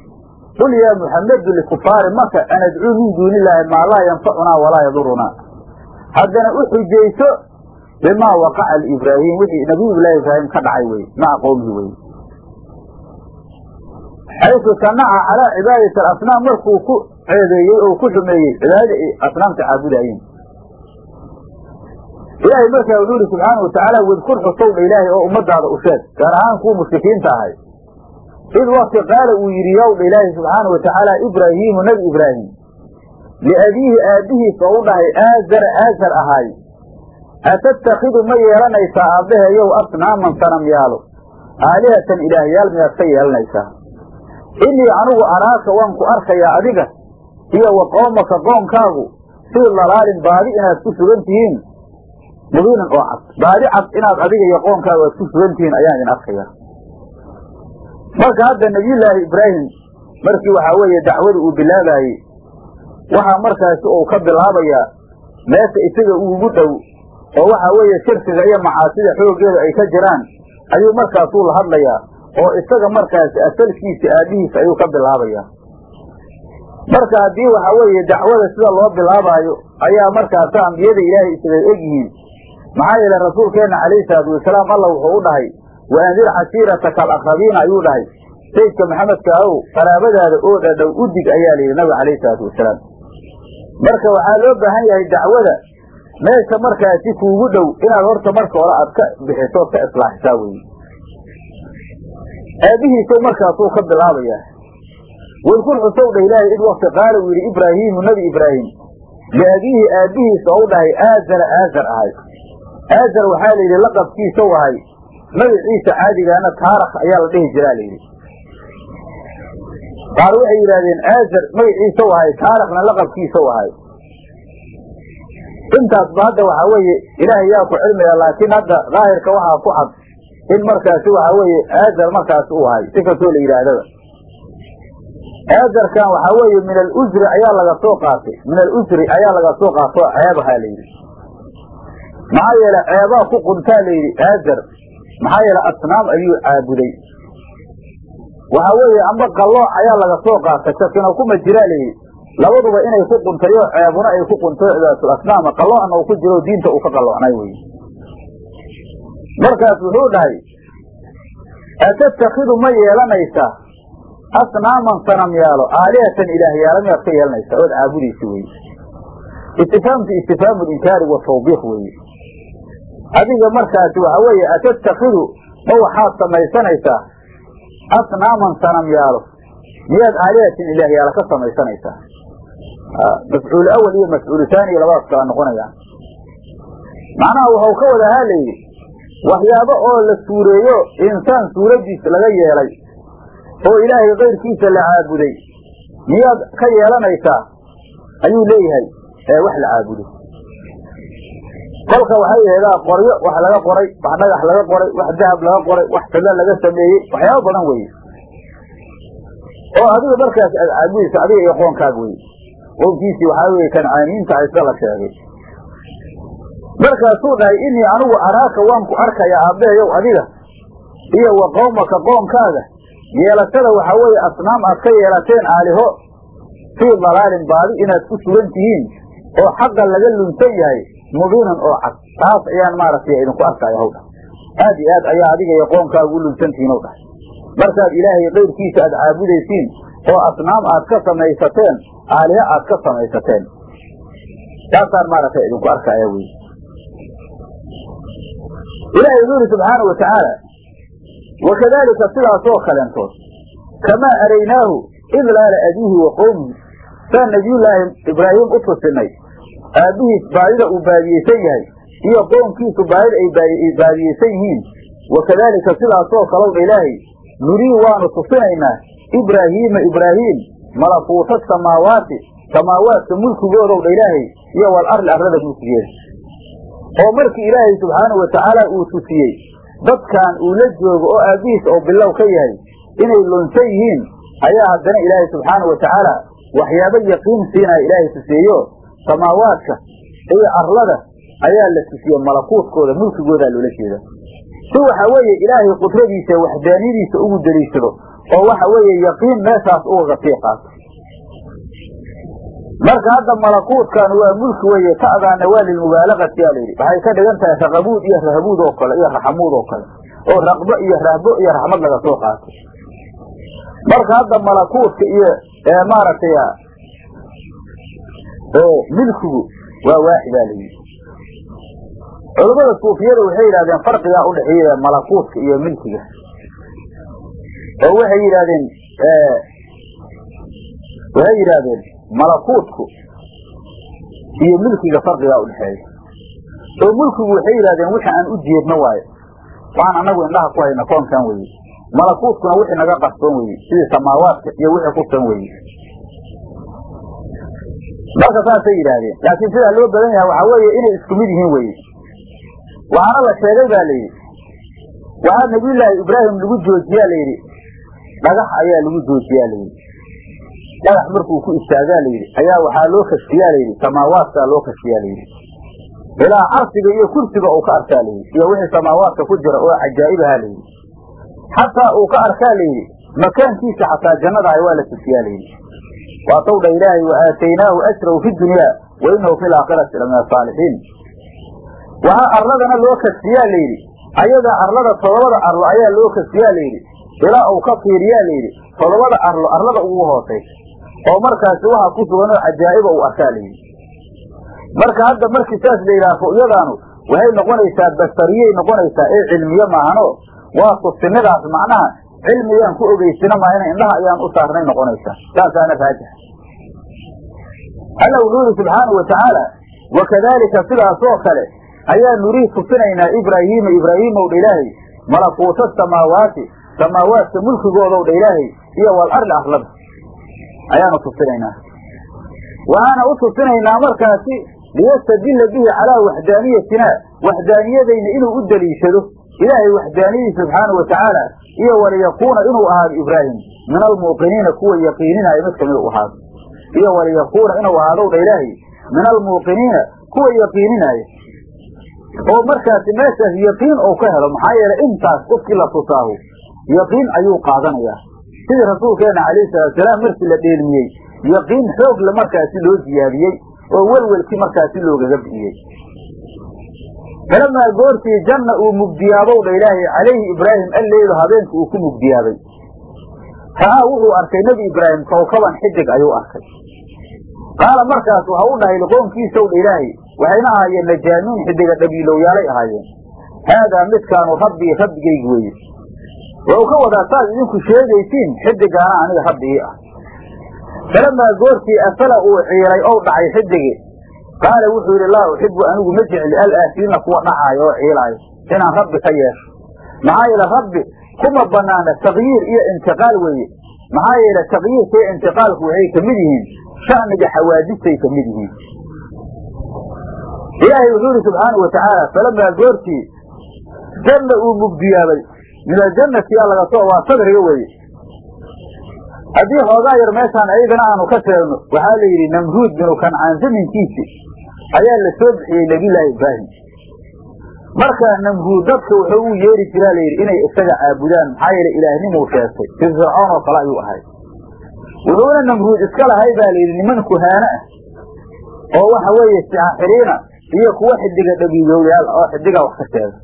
qul yaa muxamedu likufaari maka anadcuu min duuni illaahi maa laa yanfacunaa walaa yadurunaa. Haddana u xujayso bimaa waqaca liibraahim wixii nabiyullaahi ibraahim ka dhacay weye maca qowmihi weye xaysu sanaca calaa cibaadati alasnaam markuu ku ceebeeyey oo ku xumeeyey cibaadada ay asnaamta caabudaayeen ilaahay markaa wuxuu yihi subxaana watacaala wadkur xusowdha ilaahay oo ummadaada u sheeg. Gaar ahaan kuwa mushrikiinta ahay. Id wakti qaala uu yidhi yowdha ilaahay subxaana wa tacaala ibraahiimu nebi ibraahim liabiihi aabbihiisa u dhahay aazara aazar ahaay atattakhidu ma yeelanaysaa aabbaheeyow asnaaman sanamyaalo aalihatan ilaahyaal miyaad ka yeelanaysaa innii anigu araaka waan ku arkayaa adiga iyo wa qoomaka qoomkaagu fii dalaalin baadi inaad ku sugan tihiin. Mubiinan oo cad. Baadi cad inaad adiga iyo qoomkaagu aad ku sugan tihiin ayaan idin arkayaa. Marka hadda nebiyullaahi ibraahim markii waxaa weeye dacwada uu bilaabaayey waxaa markaasi uu ka bilaabayaa meesha isaga ugu dhow oo waxaa weeye shirkiga iyo macaasida xooggeeda ay ka jiraan ayuu markaasuu la hadlayaa oo isaga markaasi asalkiisa aabbihiisa ayuu ka bilaabayaa. Marka haddii waxa weeye dacwada sida loo bilaabaayo ayaa markaasa ambiyada ilaahay isaga egyihiin. Maxaa yeele rasuulkeenna calayhi salaatu wasalaam alla wuxuu u dhahay wa andir cashiirataka alaqrabiina ayuu dhahay. Sayidka maxamedka ahow qaraabadaada oo dhadhow udig ayaa layidhi nabiga calayhi salaatu wasalaam. Marka waxaa loo baahan yahay dacwada meesha markaasi kuugu dhow inaad horta marka hore aad ka bixiso ka islaaxisaa weye aabbihiisow markaasuu ka bilaabayaa. Wadkur xusow dhah ilaahay id wakti qaala uu yidhi ibraahiimu nebi ibraahim. Liabiihi aabbihiisa ou dhahay aazara aazar ahay. Aazar waxaa la yidhi laqabkiisa u ahay magaciisa caadigaana taarak ayaa la dhihi jiraa la yidhi. Qaar waxay yidhahdeen aazar magaciisa u ahay taarakna laqabkiisa u ahay intaasba hadda waxaa weeye ilaahay yaa ku cilmiga laakiin hadda daahirka waxaa ku cad in markaasi waxaa weeye aazar markaasi u ahay si kastoo la yidhaahdaba. Aazarkan waxaa weeye min aluzri ayaa laga soo qaatay min aluzri ayaa laga soo qaatoo ceebahaa la yidhi. Maxaa yeele ceebaa ku quntaa la yidhi aazar maxaa yeele asnaam ayuu caabuday. Waxaa weeye amba qallooc ayaa laga soo qaatay shakina kuma jiraa la yidhi. Labaduba inay ku quntayoo ceebuna ay ku quntayo cibaadatul asnaama qalloocna uu ku jiro diinta uu ka qalloocnay weye markaas wuxuu dhahay atatakhidu ma yeelanaysaa asnaaman sanam yaalo aalihatan ilaahyaalo miyaad ka yeelanaysaa ood caabudaysa weye istifaamtu istifhaamu linkaari wa tawbiiq weeye adiga markaasi waxaa weeye atatakhidu ma waxaad samaysanaysaa? Asnaaman sanam yaalo miyaad aalihatin ilaahyaalo ka samaysanaysaa? Mafcuul awal iyo mafcuul taani labadaas kala noqonayaan macnaha waxau ka wada ahaa layidhi waxyaabo oo la suureeyo insaan suuradiis laga yeelay oo ilaahay kayrkiisa la caabuday miyaad ka yeelanaysaa? Ayuu leeyahay ee wax la caabudo. Kolka waxay aheedaa qoryo wax laga qoray wax dhagax laga qoray wax dahab laga qoray wax fida laga sameeyey waxyaabo badan weye oo adiga markaas aad caabudaysa adiga iyo qoonkaaga weye qoonkiisii waxaa weye kancaaniinta aysa la sheegay markaasuu dhahay inii anigu araaka waan ku arkayaa aabbeeyow adiga iyo wa qowmaka qoonkaaga yeelashada waxaa weeye asnaam aad ka yeelateen aaliho fii dalaalin baadi inaad ku sugan tihiin oo xaqa laga lunsan yahay mubiinan oo cad. Taas ayaan maaragtay idinku arkaya hawdha aad iyo aad ayaa adiga iyo qoonkaaga u lunsantihiin ow dhahay markaad ilaahay kayrkiisa aad caabudaysiin oo asnaam aad ka samaysateen aaliho aad ka samaysateen. Taasaan maaragtay idinku arkaya wey ilaahay wuxuu yidhi subxaana wa tacaala wakadaalika sidaasoo kaleentood kamaa araynaahu idlaala abiihi wa qowmihi saan nabiyullaahi ibraahim u tusinay aabbihiis baadida uu baadiyeysan yahay iyo qoomkiisu baadida ay baadiyeysan yihiin. Wakadaalika sidaasoo kalowdha ilaahay nurii waanu tusinaynaa ibraahiima ibraahiim malakuuta samaawaati samaawaadka mulkigoodowdha ilaahay iyo wal arli arlada mulkigeeda oo markii ilaahay subxaana wa tacaala uu tusiyey dadkan uu la joogo oo aabbihiis oo bilow ka yahay inay lunsan yihiin ayaa haddana ilaahay subxaana wa tacaala waxyaabo yaqiin siinaya ilaahay tuseeyo samaawaadka iyo arlada ayaa la tusiye malakuutkooda mulkigoodaa loola jeeda si waxa weeye ilaahay qudradiisa waxdaaniyadiisa ugu deliishado oo waxa weeye yaqiin meeshaas ugaga sii qaato marka hadda malakuutkan waa mulki weye ta'daana waa lilmubaalagati aa layidhi waxay ka dhigan tahay raqabuud iyo rahbuud oo kale iyo raxamuud oo kale oo raqbo iyo rahbo iyo raxmad laga soo qaato. Marka hadda malakuutka iyo maaragtay milkigu waa waaxidaa layidhi culammada suufiyada waxay yidhahdeen farqigaa udhexeeya malakuutka iyo milkiga. Oo waxay yidhahdeen waxay yidhaahdeen malakuutku iyo milkiga farqigaa udhexeeya oo mulkigu waxay yidhahdeen wixii aan u jeedno waayo waxaan anagu indhaha ku hayna koonkan weye malakuutkuna wixii naga qarsoon weye sidii samaawaadka iyo wixii kusan weye marka saasay yidhaahdeen laakiin sidaa loo badan yahay waxaa weeye inay isku mid yihiin weye waxaana la sheegay ba la yidhi waxaa nabiyullaahi ibraahim lagu joojiyaa la yidhi dhagax ayaa lagu joojiyaa la yidhi dhagax markuu ku istaagaa layidhi ayaa waxaa loo kashfiyaa layidhi samaawaadkaa loo kashfiyaa layidhi ilaa carsiga iyo kursiga uu ka arkaa layidhi iyo wixii samaawaadka ku jira oo cajaa'ibaha layidhi xataa uu ka arkaa layidhi makaankiisa xataa jannada ah waa la tusiyaa layidhi waataw dha ilaahay wa aataynaahu ajrahu fi dunyaa wa inahu fi laakhirati la asaalixiin waxaa arladana loo kasfiyaa layidhi ayaga arlada todobada arlo ayaa loo kasfiyaa layidhi ilaa uu ka fiiriyaa layidhi todobada arlo arlada ugu hoosaysa oo markaasi waxa ku sugan oo cajaa'iba uu arkaa layidhi marka hadda markii saas la yidhaha ru'yadaanu waxay noqonaysaa basariyey noqonaysaa ee cilmiye maahano waa tusinidaas macnaha cilmiyaan ku ogeysina maahana indhaha ayaan u saarnay noqonaysaa. Saasaana raajixa alla wuxuu yidhi subxaanau watacaala wakadaalika sidaasoo kale ayaa nurii tusinaynaa ibraahiima ibraahiimow dha ilaahay malakuuta samaawaati samaawaadka mulkigoodow dha ilaahay iyo wal arli ayaanu tusinaynaa waxaana u tusinaynaa markaasi liyastadilla bihi calaa waxdaaniyatina waxdaaniyadayna inuu u deliishado ilaahay waxdaaniyadiisa subxaanau watacaala iyo waliyakuuna inuu ahaado ibraahim. Min almuuqiniina kuwa yaqiininaayo mid ka mid u ahaado. Iyo waliyakuuna inuu ahaadow dha ilaahay. Min almuuqiniina kuwa yaqiininaayo oo markaasi meeshaas yaqiin ou ka helo maxaa yeelay intaas qofkii la tusaahu yaqiin ayuu qaadanayaa sidii rasuulkeena calayhi salaatusalaam markii la dheelmiyey yaqiin xoogle markaasi loo siyaadiyey oo welwelkii markaasi loogaga bixiyey. Falamaa goortii janna uu mugdiyaabow dha ilaahay calayhi ibraahim alleylu habeenka uu ku mugdiyaabay. Ra'aa wuxuu arkay nebi ibraahim kawkaban xidig ayuu arkay. Qaala markaas waxa u dhahay liqoonkiisaw dha ilaahay waxayna ahaayeen najaamiin xidiga dhabiilowyaalay ahaayeen. Haadaa midkaanu rabbii rabbigaygi weeye wuxuu ka wadaa saad idinku sheegaysiin xidigaana aniga rabbigii ah. Falamaa goortii afala uu ciilay ow dhacay xidigi qaala wuxuu yidhi laa uxibu anigu ma jecli alaasiina kuwa dhacaayo oo ciilaayo inaan rabbi ka yeesho. Maxaa yeele rabbi kuma banaana takyiir iyo intiqaal weeye maxaa yeele takyiirka iyo intiqaalku waxay ka mid yihiin sha'niga xawaadistay ka mid yihiin. Ilaahay wuxuu yihi subxaanau watacaala falamaa goortii janna uu mugdiyaabay min aljannati laga soo waa sadriga weeye. Haddii xoogaa yar meeshaan ayagana aanu ka sheegno waxaa la yidhi namruud binu kancaan zaminkiisi ayaa la soo bixiyey nebiyullaahi ibraahim. Marka namruud dadka wuxuu u yeeri jiraa layidhi inay isaga caabudaan maxaa yeele ilaahnimuu sheegtay si fircoon oo kale ayuu ahay wuxuuna namruud iska lahay baa layidhi niman kuhaano ah oo waxa weeye saaxiriina iyo kuwa xidiga dhabiidooyaal oo xidiga wax ka sheega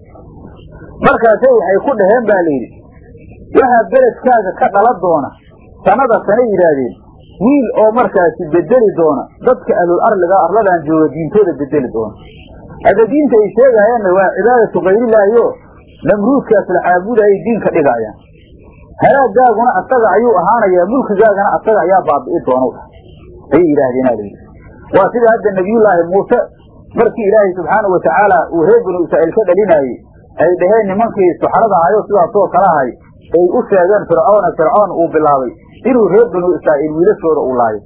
markaase waxay ku dhaheen ba layidhi waxaa beledkaaga ka dhala doona sanada sanay yidhaahdeen wiil oo markaasi bedeli doona dadka ahlul arliga arladan jooga diintooda bedeli doona. Hadda diinta ay sheegayaanna waa cibaadatu kayrillaahi o namruudkaas la caabudayay diinka dhigaayaan halaagaaguna asaga ayuu ahaanayaa mulkigaagana asaga ayaa baabi'i doonaw ayay yidhaahdeen alayidhi waa sida hadda nabiyullaahi muuse markii ilaahay subxaanau watacaala uu reer binu israa'iil ka dhalinaayey ay dhaheen nimankii suxarada ahayo sidaasoo kale ahay ay u sheegeen fircoona fircoon uu bilaabay. Inuu reer binu israa'iil wiilashooda uu laayo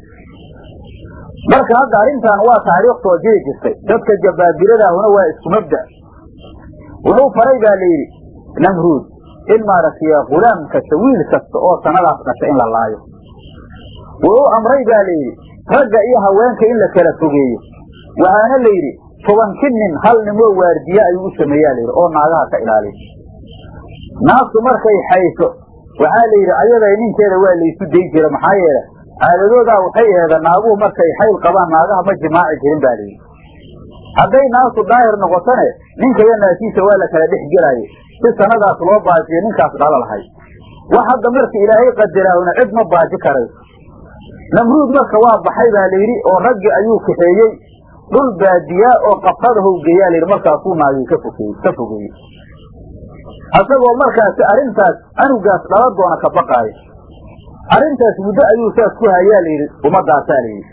marka hadda arrintan waa taariikhtoo jiri jirtay. Dadka jabaabiradaahuna waa isku mabda wuxuu faray baa layidhi namruud in maaragtay hulaam kasta wiil kasta oo sanadaas dhasha in la laayo. Wuxuu amray baa layidhi ragga iyo haweenka in la kala fogeeyo. Waxaana la yidhi tobanki nin hal nimoo waardiye ayuu u sameeyaa layidhi oo naagaha ka ilaaliya naagtu markay xayso waxaa la yidhi ayaday ninkeeda waa laysu day jira maxaa yeele caadadoodaa waxay aheeda naaguhu markay xayl qabaan naagaha ma jimaaci jirin ba layidhi hadday naagtu daahir noqotone ninka iyo naasiisa waa la kala dhex gelaaye si sanadaas loo baajiyo ninkaas dhala lahay wax hadda marka ilaahay qadaraahuna cid ma baaji karayso namruud marka waa baxay baa layidhi oo raggi ayuu kaxeeyey dhul baadiyaa oo qabradahow geeyaa layidhi markaasuu naagii ka fogeeyey ka fogeeyey asagoo markaasi arrintaas canugaas dhala doona ka baqaayo arrintaas muddo ayuu saas ku hayaa layidhi ummadaasaa layidhi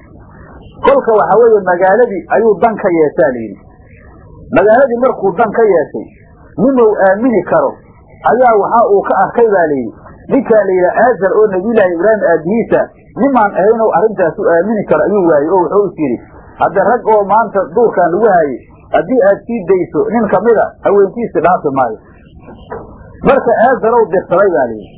kolka waxaa weeye magaaladii ayuu dan ka yeeshaa layidhi magaaladii markuu dan ka yeeshay ninuu aamini karo. Ayaa waxa uu ka arkay baa layidhi ninkaa layidhi aazar oo nabiyullaahi ibraahim aabihiisa nimaan ahaynoo arrintaas u aamini karo ayuu waayey oo wuxuu is yidhi hadde rag oo maanta duurkaan lagu haayey haddii aad sii dayso nin kamida haweentiisi dhaafi maayo. Marka aazarow dirsaday baa layidhi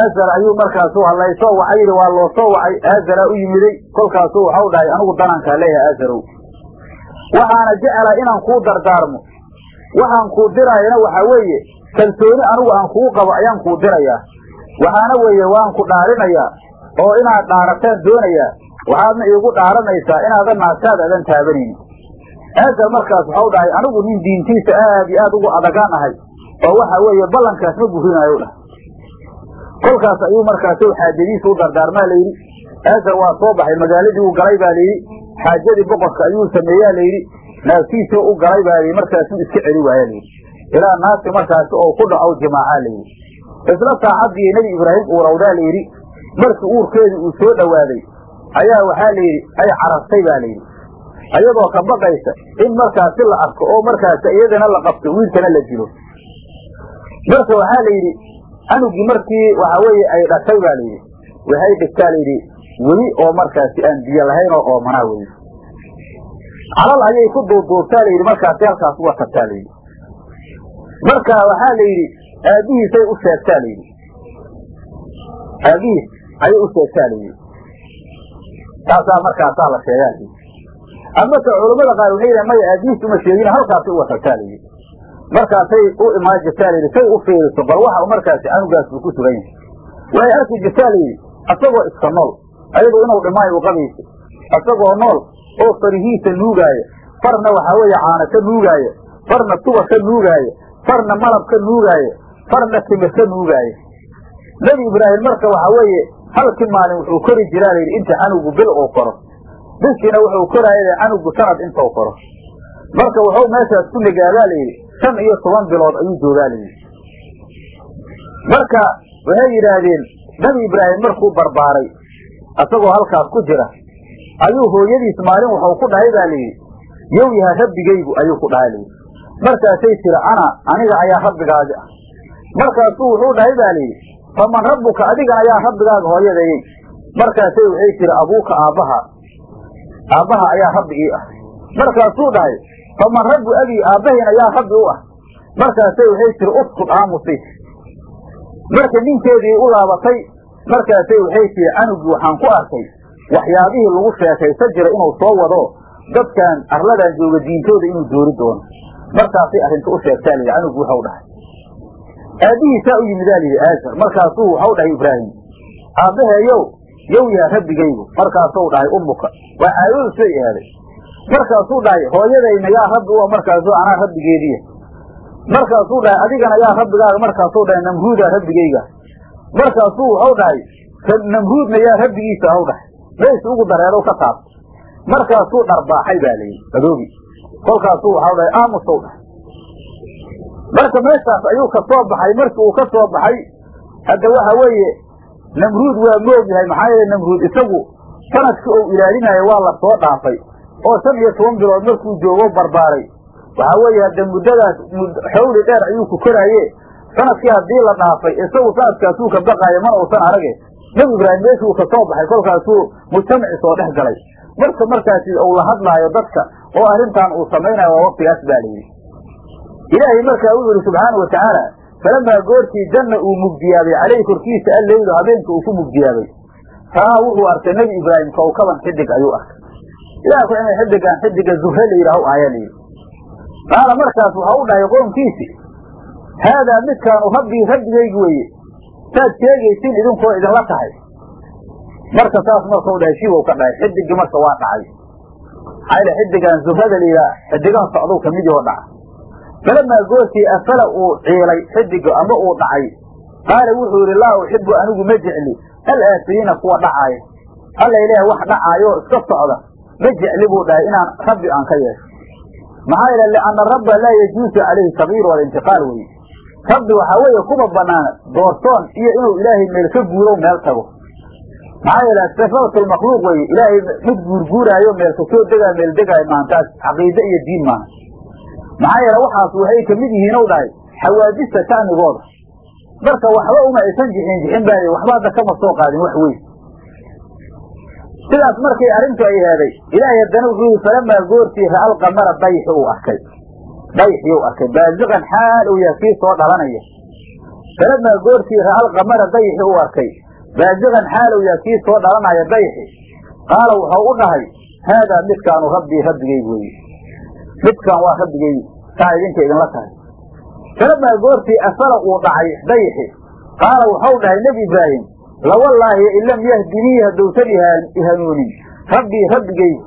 aazar ayuu markaasu hallaysoo wacay yidhi waa loo soo wacay aazaraa u yimiday kolkaasuu waxau dhahay anigu danankaa leeyahay aazarow waxaana jecela inaan kuu dardaarmo. Waxaan kuu diraayana waxaa weeye kalsooni anigu aan kuu qabo ayaan kuu dirayaa. Waxaana weeye waan ku dhaarinayaa oo inaad dhaarataan doonayaa waxaadna iigu dhaaranaysaa inaadan naagtaada adan taabanaynin aazar markaas waxau dhahay anigu nin diintiisa aad iyo aad ugu adagaan ahay oo waxa weeye ballankaas ma burinayo dhahay. Kolkaas ayuu markaas xaajadiisa u dardaarmaa layidhi aazar waa soo baxay magaaladii uu galay baa layidhi xaajadii boqorka ayuu sameeyaa layidhi naagtiisii u galay baa layidhi markaasuu iska celi waaya layidhi ilaa naagti markaasi oo ku dhaco jimaacaa layidhi isla saacaddii nebi ibraahim uu rawdaa layidhi markii uurkeedii uu soo dhowaaday ayaa waxaa layidhi ay carartay baa layidhi ayadoo ka baqaysa in markaasi la arko oo markaasi iyadana la qabto wiilkana la dilo marka waxaa la yidhi anugii markii waxa weeye ay dhashay baa layidhi waxay dhigtaa layidhi weli oo markaasi aan biyo lahayn oo oomanaa weye calal ayay ku duuduubtaa layidhi markaasi halkaas uga tagtaa layidhi marka waxaa la yidhi aabbihiisay u sheegtaa layidhi aabbihiis ayay u sheegtaa layidhi taasaa markaasaa la sheegaa amase culammada qaar waxay yidhahan maya aabbihiis uma sheegin halkaasay uga tagtaa layidhi markaasay u imaan jirtaa layidhi say u fiiriso bal waxa markaasi canugaas uu ku sugan yahay. Waxay arki jirtaa layidhi asagoo iska nool ayadu inuu dhimaayo u qabaysa asagoo nool oo farihiisa nuugaaya farna waxaa weeye caana ka nuugaaya farna suba ka nuugaaya farna malab ka nuugaaya farna timir ka nuugaaya nebi ibraahim marka waxaa weeye halkii maalin wuxuu kori jiraa layidhi inta canugu bil uu koro. Bishiina wuxuu koraaya canugu sanad intuu koro. Marka wuxuu meeshaas ku nagaadaa layidhi shan iyo toban bilood ayuu joogaa layidhi marka waxay yidhaahdeen nebi ibraahim markuu barbaaray asagoo halkaas ku jira ayuu hooyadiis maalin wuxuu ku dhahay baa layidhi yow yaha rabbigaygu ayuu ku dhahay layidhi markaasay tiri ana aniga ayaa rabbigaagi ah. Markaasuu wuxuu dhahay baa layidhi faman rabbuka adigan ayaa rabbigaaga hooyadayey markaasay waxay tiri abuuka aabbaha aabbaha ayaa rabbi ii ah markaasuu dhahay faman rabbu abii aabbahayn ayaa rabbi u ah markaasay waxay tiri uskud aamusay marka ninkeedii u laabatay markaasay waxay tiri canugii waxaan ku arkay waxyaabihii lagu sheekaysan jiray inuu soo wado dadkan arladan jooga diintooda inuu doori doono markaasay arrinta u sheegtaa layidhi canugu waxau dhahay aabbihiisaa u yimidaa layidhi aazar markaasuu waxau dhahay ibraahim aabbaheeyow yow yaha rabbigaygu. Markaasuu dhahay ummuka waa caadadu siday eeday. Markaasuu dhahay hooyadayna yaa rabbi u markaasuu anaa rabbigeediya. Markaasuu dhahay adigana yaa rabbigaaga. Markaasuu dhahay namruudaa rabbigayga. Markaasuu waxau dhahay namruudna yaa rabbigiisa hau dhahay. Meys ugu dareerow ka taabtay markaasuu dharbaaxay baa layidhi adoogi kolkaasuu waxau dhahay aamusow dhahay marka meeshaas ayuu ka soo baxay markii uu ka soo baxay hadda waxa weeye namruud waa moog yahay maxaa yeele namruud isagu sannadkii uu ilaalinayo waa la soo dhaafay. Oo shan iyo toban bilood markuu joogo barbaaray. Waxaa weeye hadde muddadaas xawli dheer ayuu ku koraaye sannadkii haddii la dhaafay isagu sanadkaasuu ka baqaayo mana uusan arage nebi ibraahim meeshuu ka soo baxay kolkaasuu mujtamaci soo dhex galay. Marka markaasi uu la hadlaayo dadka oo arrintan uu samaynayo waa waktigaas baa layidhi ilaahay markaa uu yihi subxaanau watacaala falamaa goortii janna uu mugdiyaabay caleyhi korkiisa alleylu habeenka uu ku mugdiyaabay ra'aa wuxuu arkay nebi ibraahim kawkaban xidig ayuu arkay. Ilaah ku inay xidigan xidiga zuhre la yidhaah aaya layidhi qaala markaas waxa u dhahay qoomkiisi haadaa midkaanu rabbii rabbigaygi weeye saad sheegaysiin idinkoo idinla tahay. Marka saas markau dhahay shiibow ka dhahay xidigii marka waa dhacay. Maxaa yidhi xidigan zuhrada la yidhaah xidigaha socdow ka mid oo dhaca falamaa goortii afala uu ciilay xidiga ama uu dhacay. Qaala wuxuu yidhi laa uxibu anigu ma jecli. Al aafiliina kuwa dhacaaya alla ilaah wax dhacaayo iska socda? Ma jecli buu dhahay inaan rabbi aan ka yeesho. Maxaa yeele lianna rabba laa yajuusu calayhi sagiir walintiqaal weye rabbi waxaa weeye kuma banaana doorsoon iyo inuu ilaahay meel ka guurow meel tago. Maxaa yeele sifaatulmakhluuq weye ilaahay mid guurguuraayo meel ka soo degaa meel degaayo maantaas caqiide iyo diin maaha maxaa yeele waxaas waxay ka mid yihiin ow dhahay xawaadista sha'nigooda marka waxba uma aysan jixin jixin baa waxba hadda kama soo qaadin wax weyn. Sidaas markay arrintu ay heeday ilaahay haddana wuxuu yihi falamaa goortii ra'al qamara dayxi uu arkay. Dayxiyuu arkay baasiqan xaal uu yahay kii soo dhalanaya. Falamaa goortii ra'al qamara dayixi u arkay. Baaziqan xaalow yaa kii soo dhalanaya dayixi qaala wuxuu u dhahay haadaa midkaanu rabbii rabbigaygu weye midkaan waa rabbigaygu saa idinka idinla tahay. Falamaa goortii asala uu dhacay dayixi. Qaala wuxuu dhahay nebi ibraahim lawallaahi in lam yahdinii haddowsan ihanuunin rabbii rabbigaygu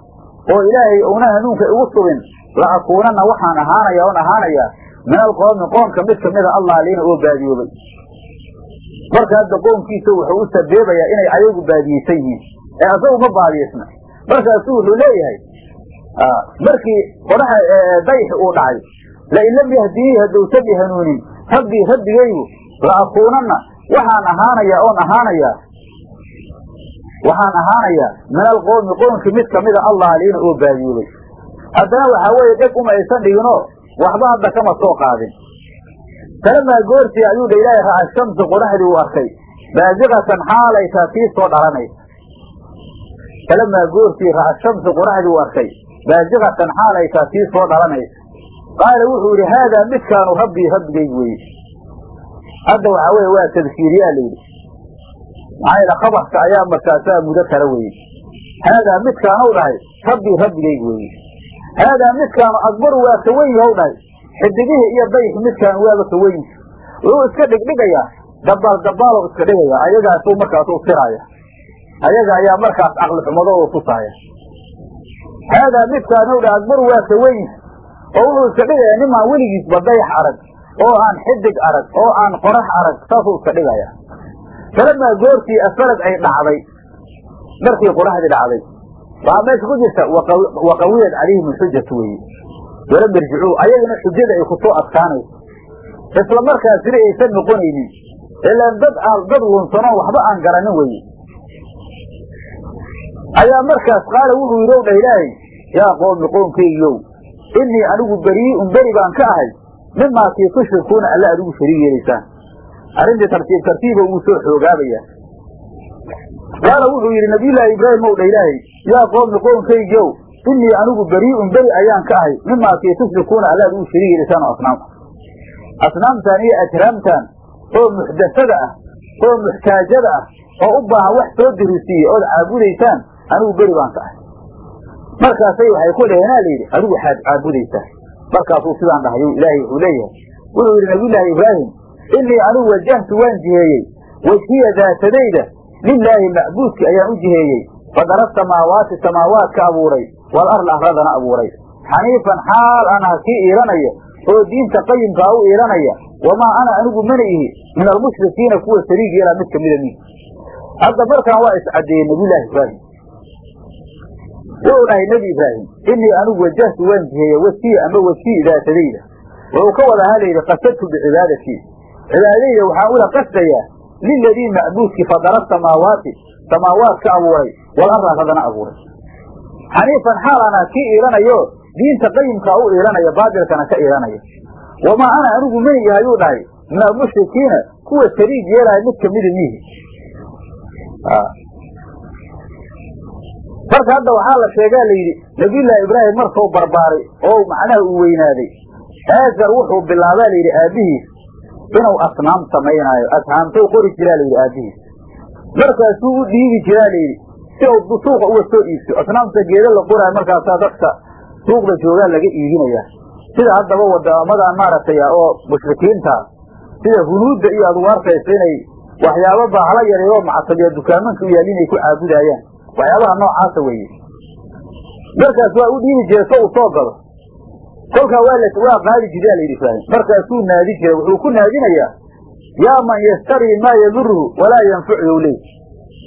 oo ilaahay uuna hanuunka igu sugin la akuunanna waxaan ahaanaya oon ahaanayaa. Min alqoomi qoomka mid kamida allaaliina oo baadiyoobay. Marka hadda qoomkiisa wuxuu u sabeebayaa inay ayagu baadiyeysan yihiin. Ee asagu ma baadiyeysna markaasuu wuxuu leeyahay markii qodaxa dayxi uu dhacay lain lam yahdinii haddowsan i hanuunin rabbii rabbigaygu la akuunanna waxaan ahaanayaa oon ahaanayaa waxaan ahaanayaa min alqoomi qoomkii mid kamida allaaliina oo baadiyoobay haddana waxaa weeye dheg uma aysan dhiginoo waxba hadda kama soo qaadin. Falamaa goortii ayuu dha ilaahay ra'a shamsi qoraxdii uu arkay baasiqatan xaalay taa tii soo dhalanaysa falamaa goortii ra'a shamsi qoraxdii uu arkay baasiqatan xaalay taa tii soo dhalanaysa. Qaala wuxuu yidhi haadaa midkaanu rabbii rabbigayg weye hadda waxaa weye waa tadkiiriyaa layidhi maxaa yidha khabarka ayaa markaasaa mudo kala weye haadaa midkaanu dhahay rabbii rabbigayg weye haadaa midkaanu akbaru waa ka wen yahow dhahay. Xidigihii iyo dayxi midkaanu waaba ka wen wuxuu iska dhigdhigayaa dabaal dabaalow iska dhigaya ayagaasuu markaasu siraaya ayaga ayaa markaas caqli xumado oo tusaaya haadaa midkaanu dhahay akbaru waa ka wen oo wuxuu iska dhigaya nimaan weligiisba dayax arag oo aan xidig arag oo aan qorax arag saasuu iska dhigaya falamaa goortii asalad ay dhacday markii qoraxdii dhacday waxaa meesha ku jirta waqawiyad calayhim alxujatu weye walam yarjicuu ayagana xujada ay ku soo adkaanayso isla markaasina aysan noqonaynin ilaan dad dad lunsanoon waxba aan garanin weye ayaa markaas qaala wuxuu yidhi ow dha ilaahay yaa qoomi qoomkeygiyow innii anigu berii'un beri baan ka ahay mimaa kii tushrikuuna alle adigu shariig yeelaysaan arrintii tartiib tartiiba wuu soo xoogaabaya qaala wuxuu yidhi nabiyullaahi ibraahim ow dha yaa qoomi qoomkaygiiow innii anigu berii'un beri ayaan ka ahay mimaa kii tushrikuuna alle adigu shariig yeelaysaan oo asnaamta asnaamtan iyo ajraamtan oo muxdasada ah oo muxtaajada ah oo u baahan wax soo dirisiiye ood caabudaysaan anigu beri baan ka ahay markaasay waxay ku dhaheenaa layidhi adigu waxaad caabudaysaa. Markaasuu sidaan dhahay ilaahay wuxuu leeyahay. Wuxuu yidhi nabiyullaahi ibraahim innii anigu wajahtu waan jiheeyey wejhiya daatadayda lilaahi macbuudki ayaan u jiheeyey fadara samaawaati samaawaadka abuuray wal arla abuuray. Xaniifan xaal anaha kii iilanaya oo diinta qayimkaa u iilanaya wamaa ana anigu mana ihi min almushrikiina kuwa sariig yeelaa mid kamida mi hadda markaan waa iscadeeyey nabiyullaahi ibraahim wuxuu dhahay nebi ibraahim innii anigu wajahtu waan jiheeye wejhiya ama wejhii daatadayda wuxuu ka wadahaa layidhi qasadtu bicibaadatii cibaadadayda waxaan ula qasdayaa liladii macbuudkii fadara samaawaati samaawaad ka abuuray wal radana abuuray. Xaniifan xaal kii iilanayo diinta qayimkaa u iilanaya baatilkana ka iilanaya wamaa ana anigu mani yahayuu dhahay min almushrikiina kuwa sariig yeelaya mid kamida mihi marka hadda waxaa la sheegaa la yidhi nabiyullaahi ibraahim markuu barbaaray oo macnaha uu weynaaday aazar wuxuu bilaabaa la yidhi aabbihiis inuu asnaam samaynaayo ashaamtou qori jiraa layidhi aabbihiis. Markaasuu u dhiibi jiraa layidhi si uu suuqa uga soo iibso asnaamta geeda la qoraayo markaasaa dadka suuqda joogaa laga iibinayaa. Sida haddaba wadamadan maaragtay oo mushrikiinta sida hunuudda iyo adugu arkaysa inay waxyaabo baahla yareeyoo macsabiya dukaamanka u yaali inay ku caabudaayaan waxyaabaha noocaasa weeye. Markaas waa u dhiibi jira so uu soo galo. Kolkaa waa qaadi jiraa layidhi ibraahim markaasuu naadi jira wuxuu ku naadinayaa yaa man yashtarii maa yaduruhu walaa yanfacu ley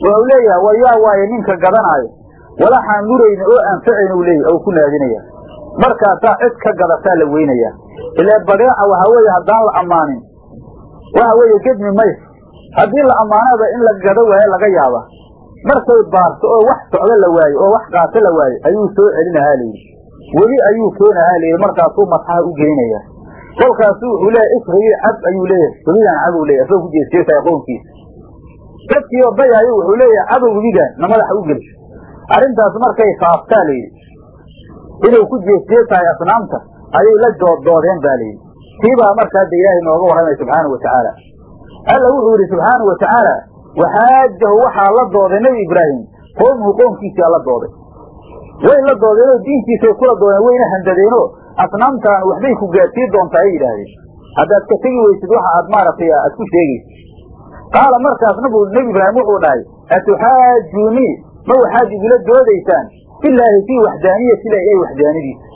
wuxuu leeyahay war waaye ninka gadanaayo walaxaan murayni oo anfacayna u leeyahy ou ku naadinaya. Markaasaa cid ka gadataa la weynaya. Ilee badeeca waxaa weeye haddaan la ammaanin. Waxa weeye gedmi mayso haddii la ammaanaba in la gado waayo laga yaaba markay baarto oo wax socdo la waayo oo wax qaato la waayo ayuu soo celinahaa layidhi weli ayuu keenahaa layidhi markaasuu masxaha u geynaya kolkaasu wuxuu leeyahay isragiil cab ayuu leeyahay. Webigaan cab u leyahy asagoo ku jeesjeesaya qownkiisa dadkiioo dayaayo wuxuu leeyahay caba webigaan na madaxa u geliso arrintaas markay faaftaa layidhi inuu ku jeesjeesahay asnaamta ayay la dooddoodeen ba layidhi tiibaa marka hadda ilaahay nooga warramaya subxaana wa tacaala. Alla wuxuu yidhi subxaanau wa waxaajahu waxaa la dooday nebi ibraahim qowmuhu qoomkiisaa la dooday way la doodeenoo diintiisay kula doodeen wayna handadeenoo asnaamtaan waxbay ku gaadsiin doontaa ay yidhaahdeen haddaad ka tegi weysid waxa aad maaragtay aad ku sheegaysid qaala markaasna buu nebi ibraahim wuxuu dhahay atuxaajuunii ma waxaad igula doodaysaan filaahi fii waxdaaniyati ilahi ay waxdaanidiisa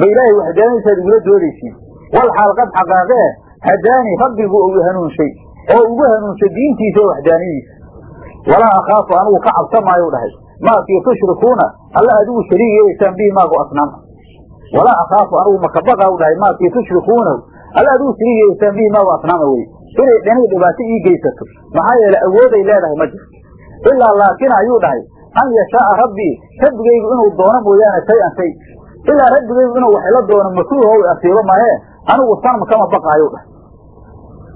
ma ilaahay waxdaaniyadiisaad igula doodaysiin wal xaal qad xaqaaqe hadaanii rabbigu uu hanuunshay oo ugu hanuunshay diintiisa waxdaaniyadiisa walaa akhaafu anigu ka cabsamaayu dhahay. Maakii tushrikuuna alla adigu shariig yeelaysaan bihi maagu asnaam walaa akhaafu anigu makabaqaa u dhahay maakii tushrikuunahu alla adigu shariig yeelaysaan bihi maagu asnaama wey. Inay dhaniga dhibaato ii geysato. Maxaa yeele awooday leedahay ma jirto. Ilaa laakin ayuu dhahay an yashaaa rabbii rabbigaygu inuu doono mooyaane shay-an shay. Ilaa rabbigaygu inuu waxla doono makruuho i asiibo mahe anigu sanam kama baqaayuu dhahay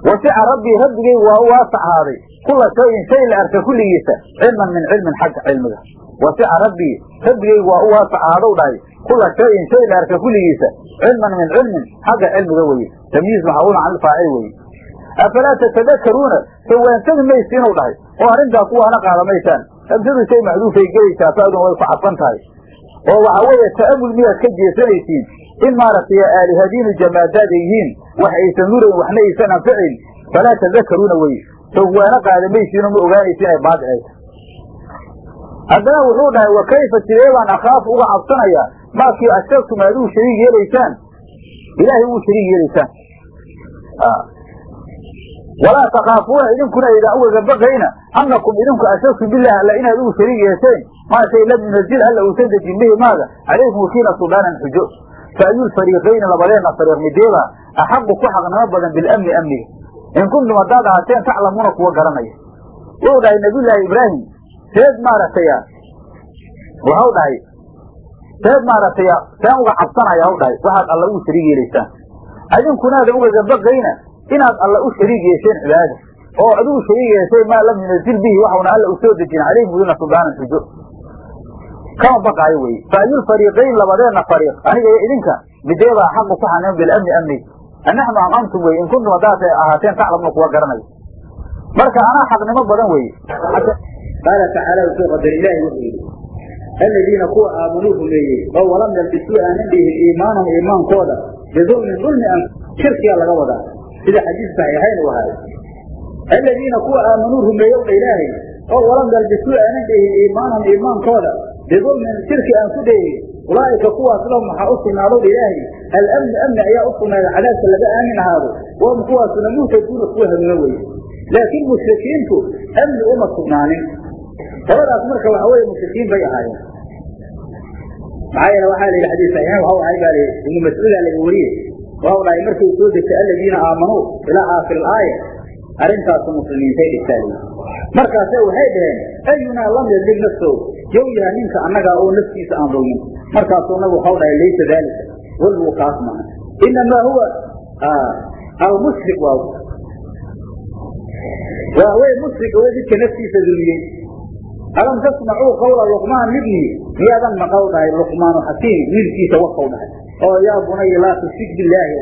wasica rabbii rabbigaygu waa u waasac ahaaday kula shayin shay la arka kulligiisa. Cilman min cilmin xagga cilmiga. Wasica rabbii rabbigaygu waa u waasac ahaadow dhahay. Kula shayin shay la arka kulligiisa. Cilman min cilmin xagga cilmiga weye tamyiiz maxaulun can ilfaacil weye afalaa tatadakaruuna sawaansadi maysiinuu dhahay. Oo arrintaa kuwaana qaada maysaan. Hamsadu shay maxduufay gelaysaa saadun way ku cadfan tahay. Oo waxaa weeye ta'amul miyaad ka jeesanaysiin in maaragtay aalihadiinu jamaadaad ay yihiin wax aysan nurayn waxna aysan anfacayn falaa tadakaruuna weye sawwaano qaada maysiinoo ma ogaanaysa inay baadil ay haddana wuxuu dhahay wa kayfa sidee baan akhaafu uga cabsanayaa maakii ashagtum aad ugu shariig yeelaysaan? Ilaahay ugu shariig yeelaysaan. Walaa takaafuuna idinkuna aydaan ugaga baqayna. Annakum idinku ashraktum bilah alla inaad ugu shariig yeesheen maa lam yunazil alla uusan dejin bihi maaga. Calaykum wakiila suldaanan xujo fa ayul fariiqayni labadeenna fariiq mideeba axaqu ku xaqnimo badan bilamni amniga in kuntum haddaad ahaateen taclamuuna kuwa garanaya wuxuu dhahay nabiyullaahi ibraahim seed maaragtay waxau dhahay seed maaragtay seen uga cabsanaya hau dhahay waxaad alla ugu shariig yeelaysaan idinkunaada ugaga baqayna inaad alla u shariig yeesheen cibaadada oo adigu shariig yeeshay maa lam yunazil bihi waxauna alla u soo dejin calayhim wudina suldaanan xujo kama baqaayo weye fa ayul fariiqayn labadeenna fariiq. Aniga iyo idinka mideebaa xaqu ku xanimo bilamni amniga anaxnu am antum weye in kuntum haddaad ahaateen taclamuna kuwa garanaya marka anaa xaqnimo badan weye qaala tacaala wuxuu qadar ilaahi wuxuu yidhi aladiina kuwa aamanuu rumeeyey oo walam yalbisuu aanan dhihin iimaanahum iimaankooda bidulmin dulmi an shirkiga laga wadaa. Sida xadiis saxiixayn u ahaay aladiina kuwa aamanuu rumeeyow dha ilaahay oo walam yalbisuu aanan dhihin iimaanahum iimaankooda bidulmin shirki aan ku dheehin ulaa'ika kuwaas lahum waxaa u sugnaadow ilaahay. Alamnu amni ayaa u sugnaaday cadaabka laga aamin ahaado. Wahum kuwaasuna muhtaduuna kuwa hanuuno weye laakiin mushrikiintu amni uma sugnaanin. Qoladaas marka waxa weye mushrikiin bay ahaayeen. Maxaa yeele waxaa la yidhi xadiis saxiixin waxau ahay baa layidhi ibnu mascuuda laga wariye waxau dhahay markay soo degtay aladiina aamanuu ilaa aakhir alaaya. Arrintaasu muslimiintay dhigtaa markaase waxay dhaheen ayunaa lam yadlim nafsow yow yaha ninka annagaa oo naftiisa aan dulmin markaasuu nabigu waxau dhahay laysa daalika walbuu kaas maha inamaa huwa almushrik waa waa wey mushrik oo midka naftiisa dulmiyey. Alam tasmacuu qawla luqmaan libnihi miyaadan maqaw dhahay? Luqmaanu xakiim wiilkiisa wakau dhahay. Oo yaa bunaya laa tushrik billaahi.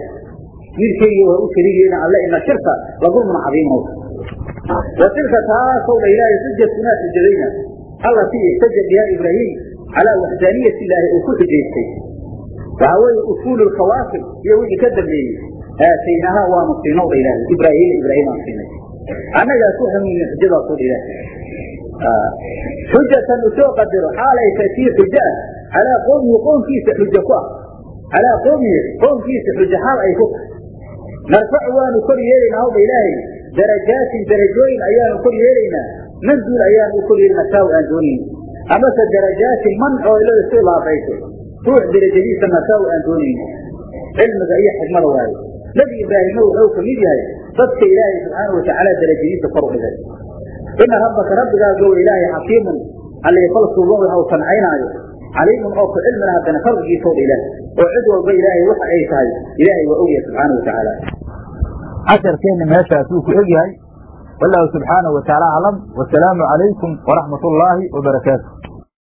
Wiilkaygi waa u shariigeyna alle ina shirka la dulmun cadiimow wa tilka taasow dha ilaahay xujatuna xujadayna allatii ixtaja biha ibraahim calaa waxdaaniyati illaahi uu ku xujaystay waxaa weeye usuulu lkawaakib iyo wixii ka dambeeyey aataynaha waanu siinow dha ilaahay ibraahima ibraahim aan siinay. Annagaa ku hanuunin xujadaasoo dha ilaahay xujatan u soo qadiro xaalay tatii xuja ah calaa qowmihi qoomkiisa xuja ku ah. Calaa qowmihi qoomkiisa xuja xaal ay ku tahay. Narfacu waanu kor yeelaynaa hawdha ilaahay darajaatin darajooyin ayaanu kor yeelaynaa manduul ayaanu u yeelaynaa saaw aan doonayn amase darajaatin man oo ilada soo laafayso ruux darajadiisa nasaaw aan doonayn cilmiga iyo xikmada waayo nebi ibraahimna wuxuu ka yahay dadka ilaahay subxaana watacaala darajadiisa kor u ina rabbaka rabbigaagow ilaahay xakiimun allay falsuuban waxa uu sancaynaayo caliimun oo ku cilmina haddana khalqigiisoo dha ilaahay oo cid walba ilaahay waxa ay tahay ilaahay waa ogyahay subxaana wa tacaala casharkeenna meeshaasuu ku egyahay wallahu subxaanahu wa tacaala aclam wasalaamu calaykum waraxmat ullaahi wabarakaatu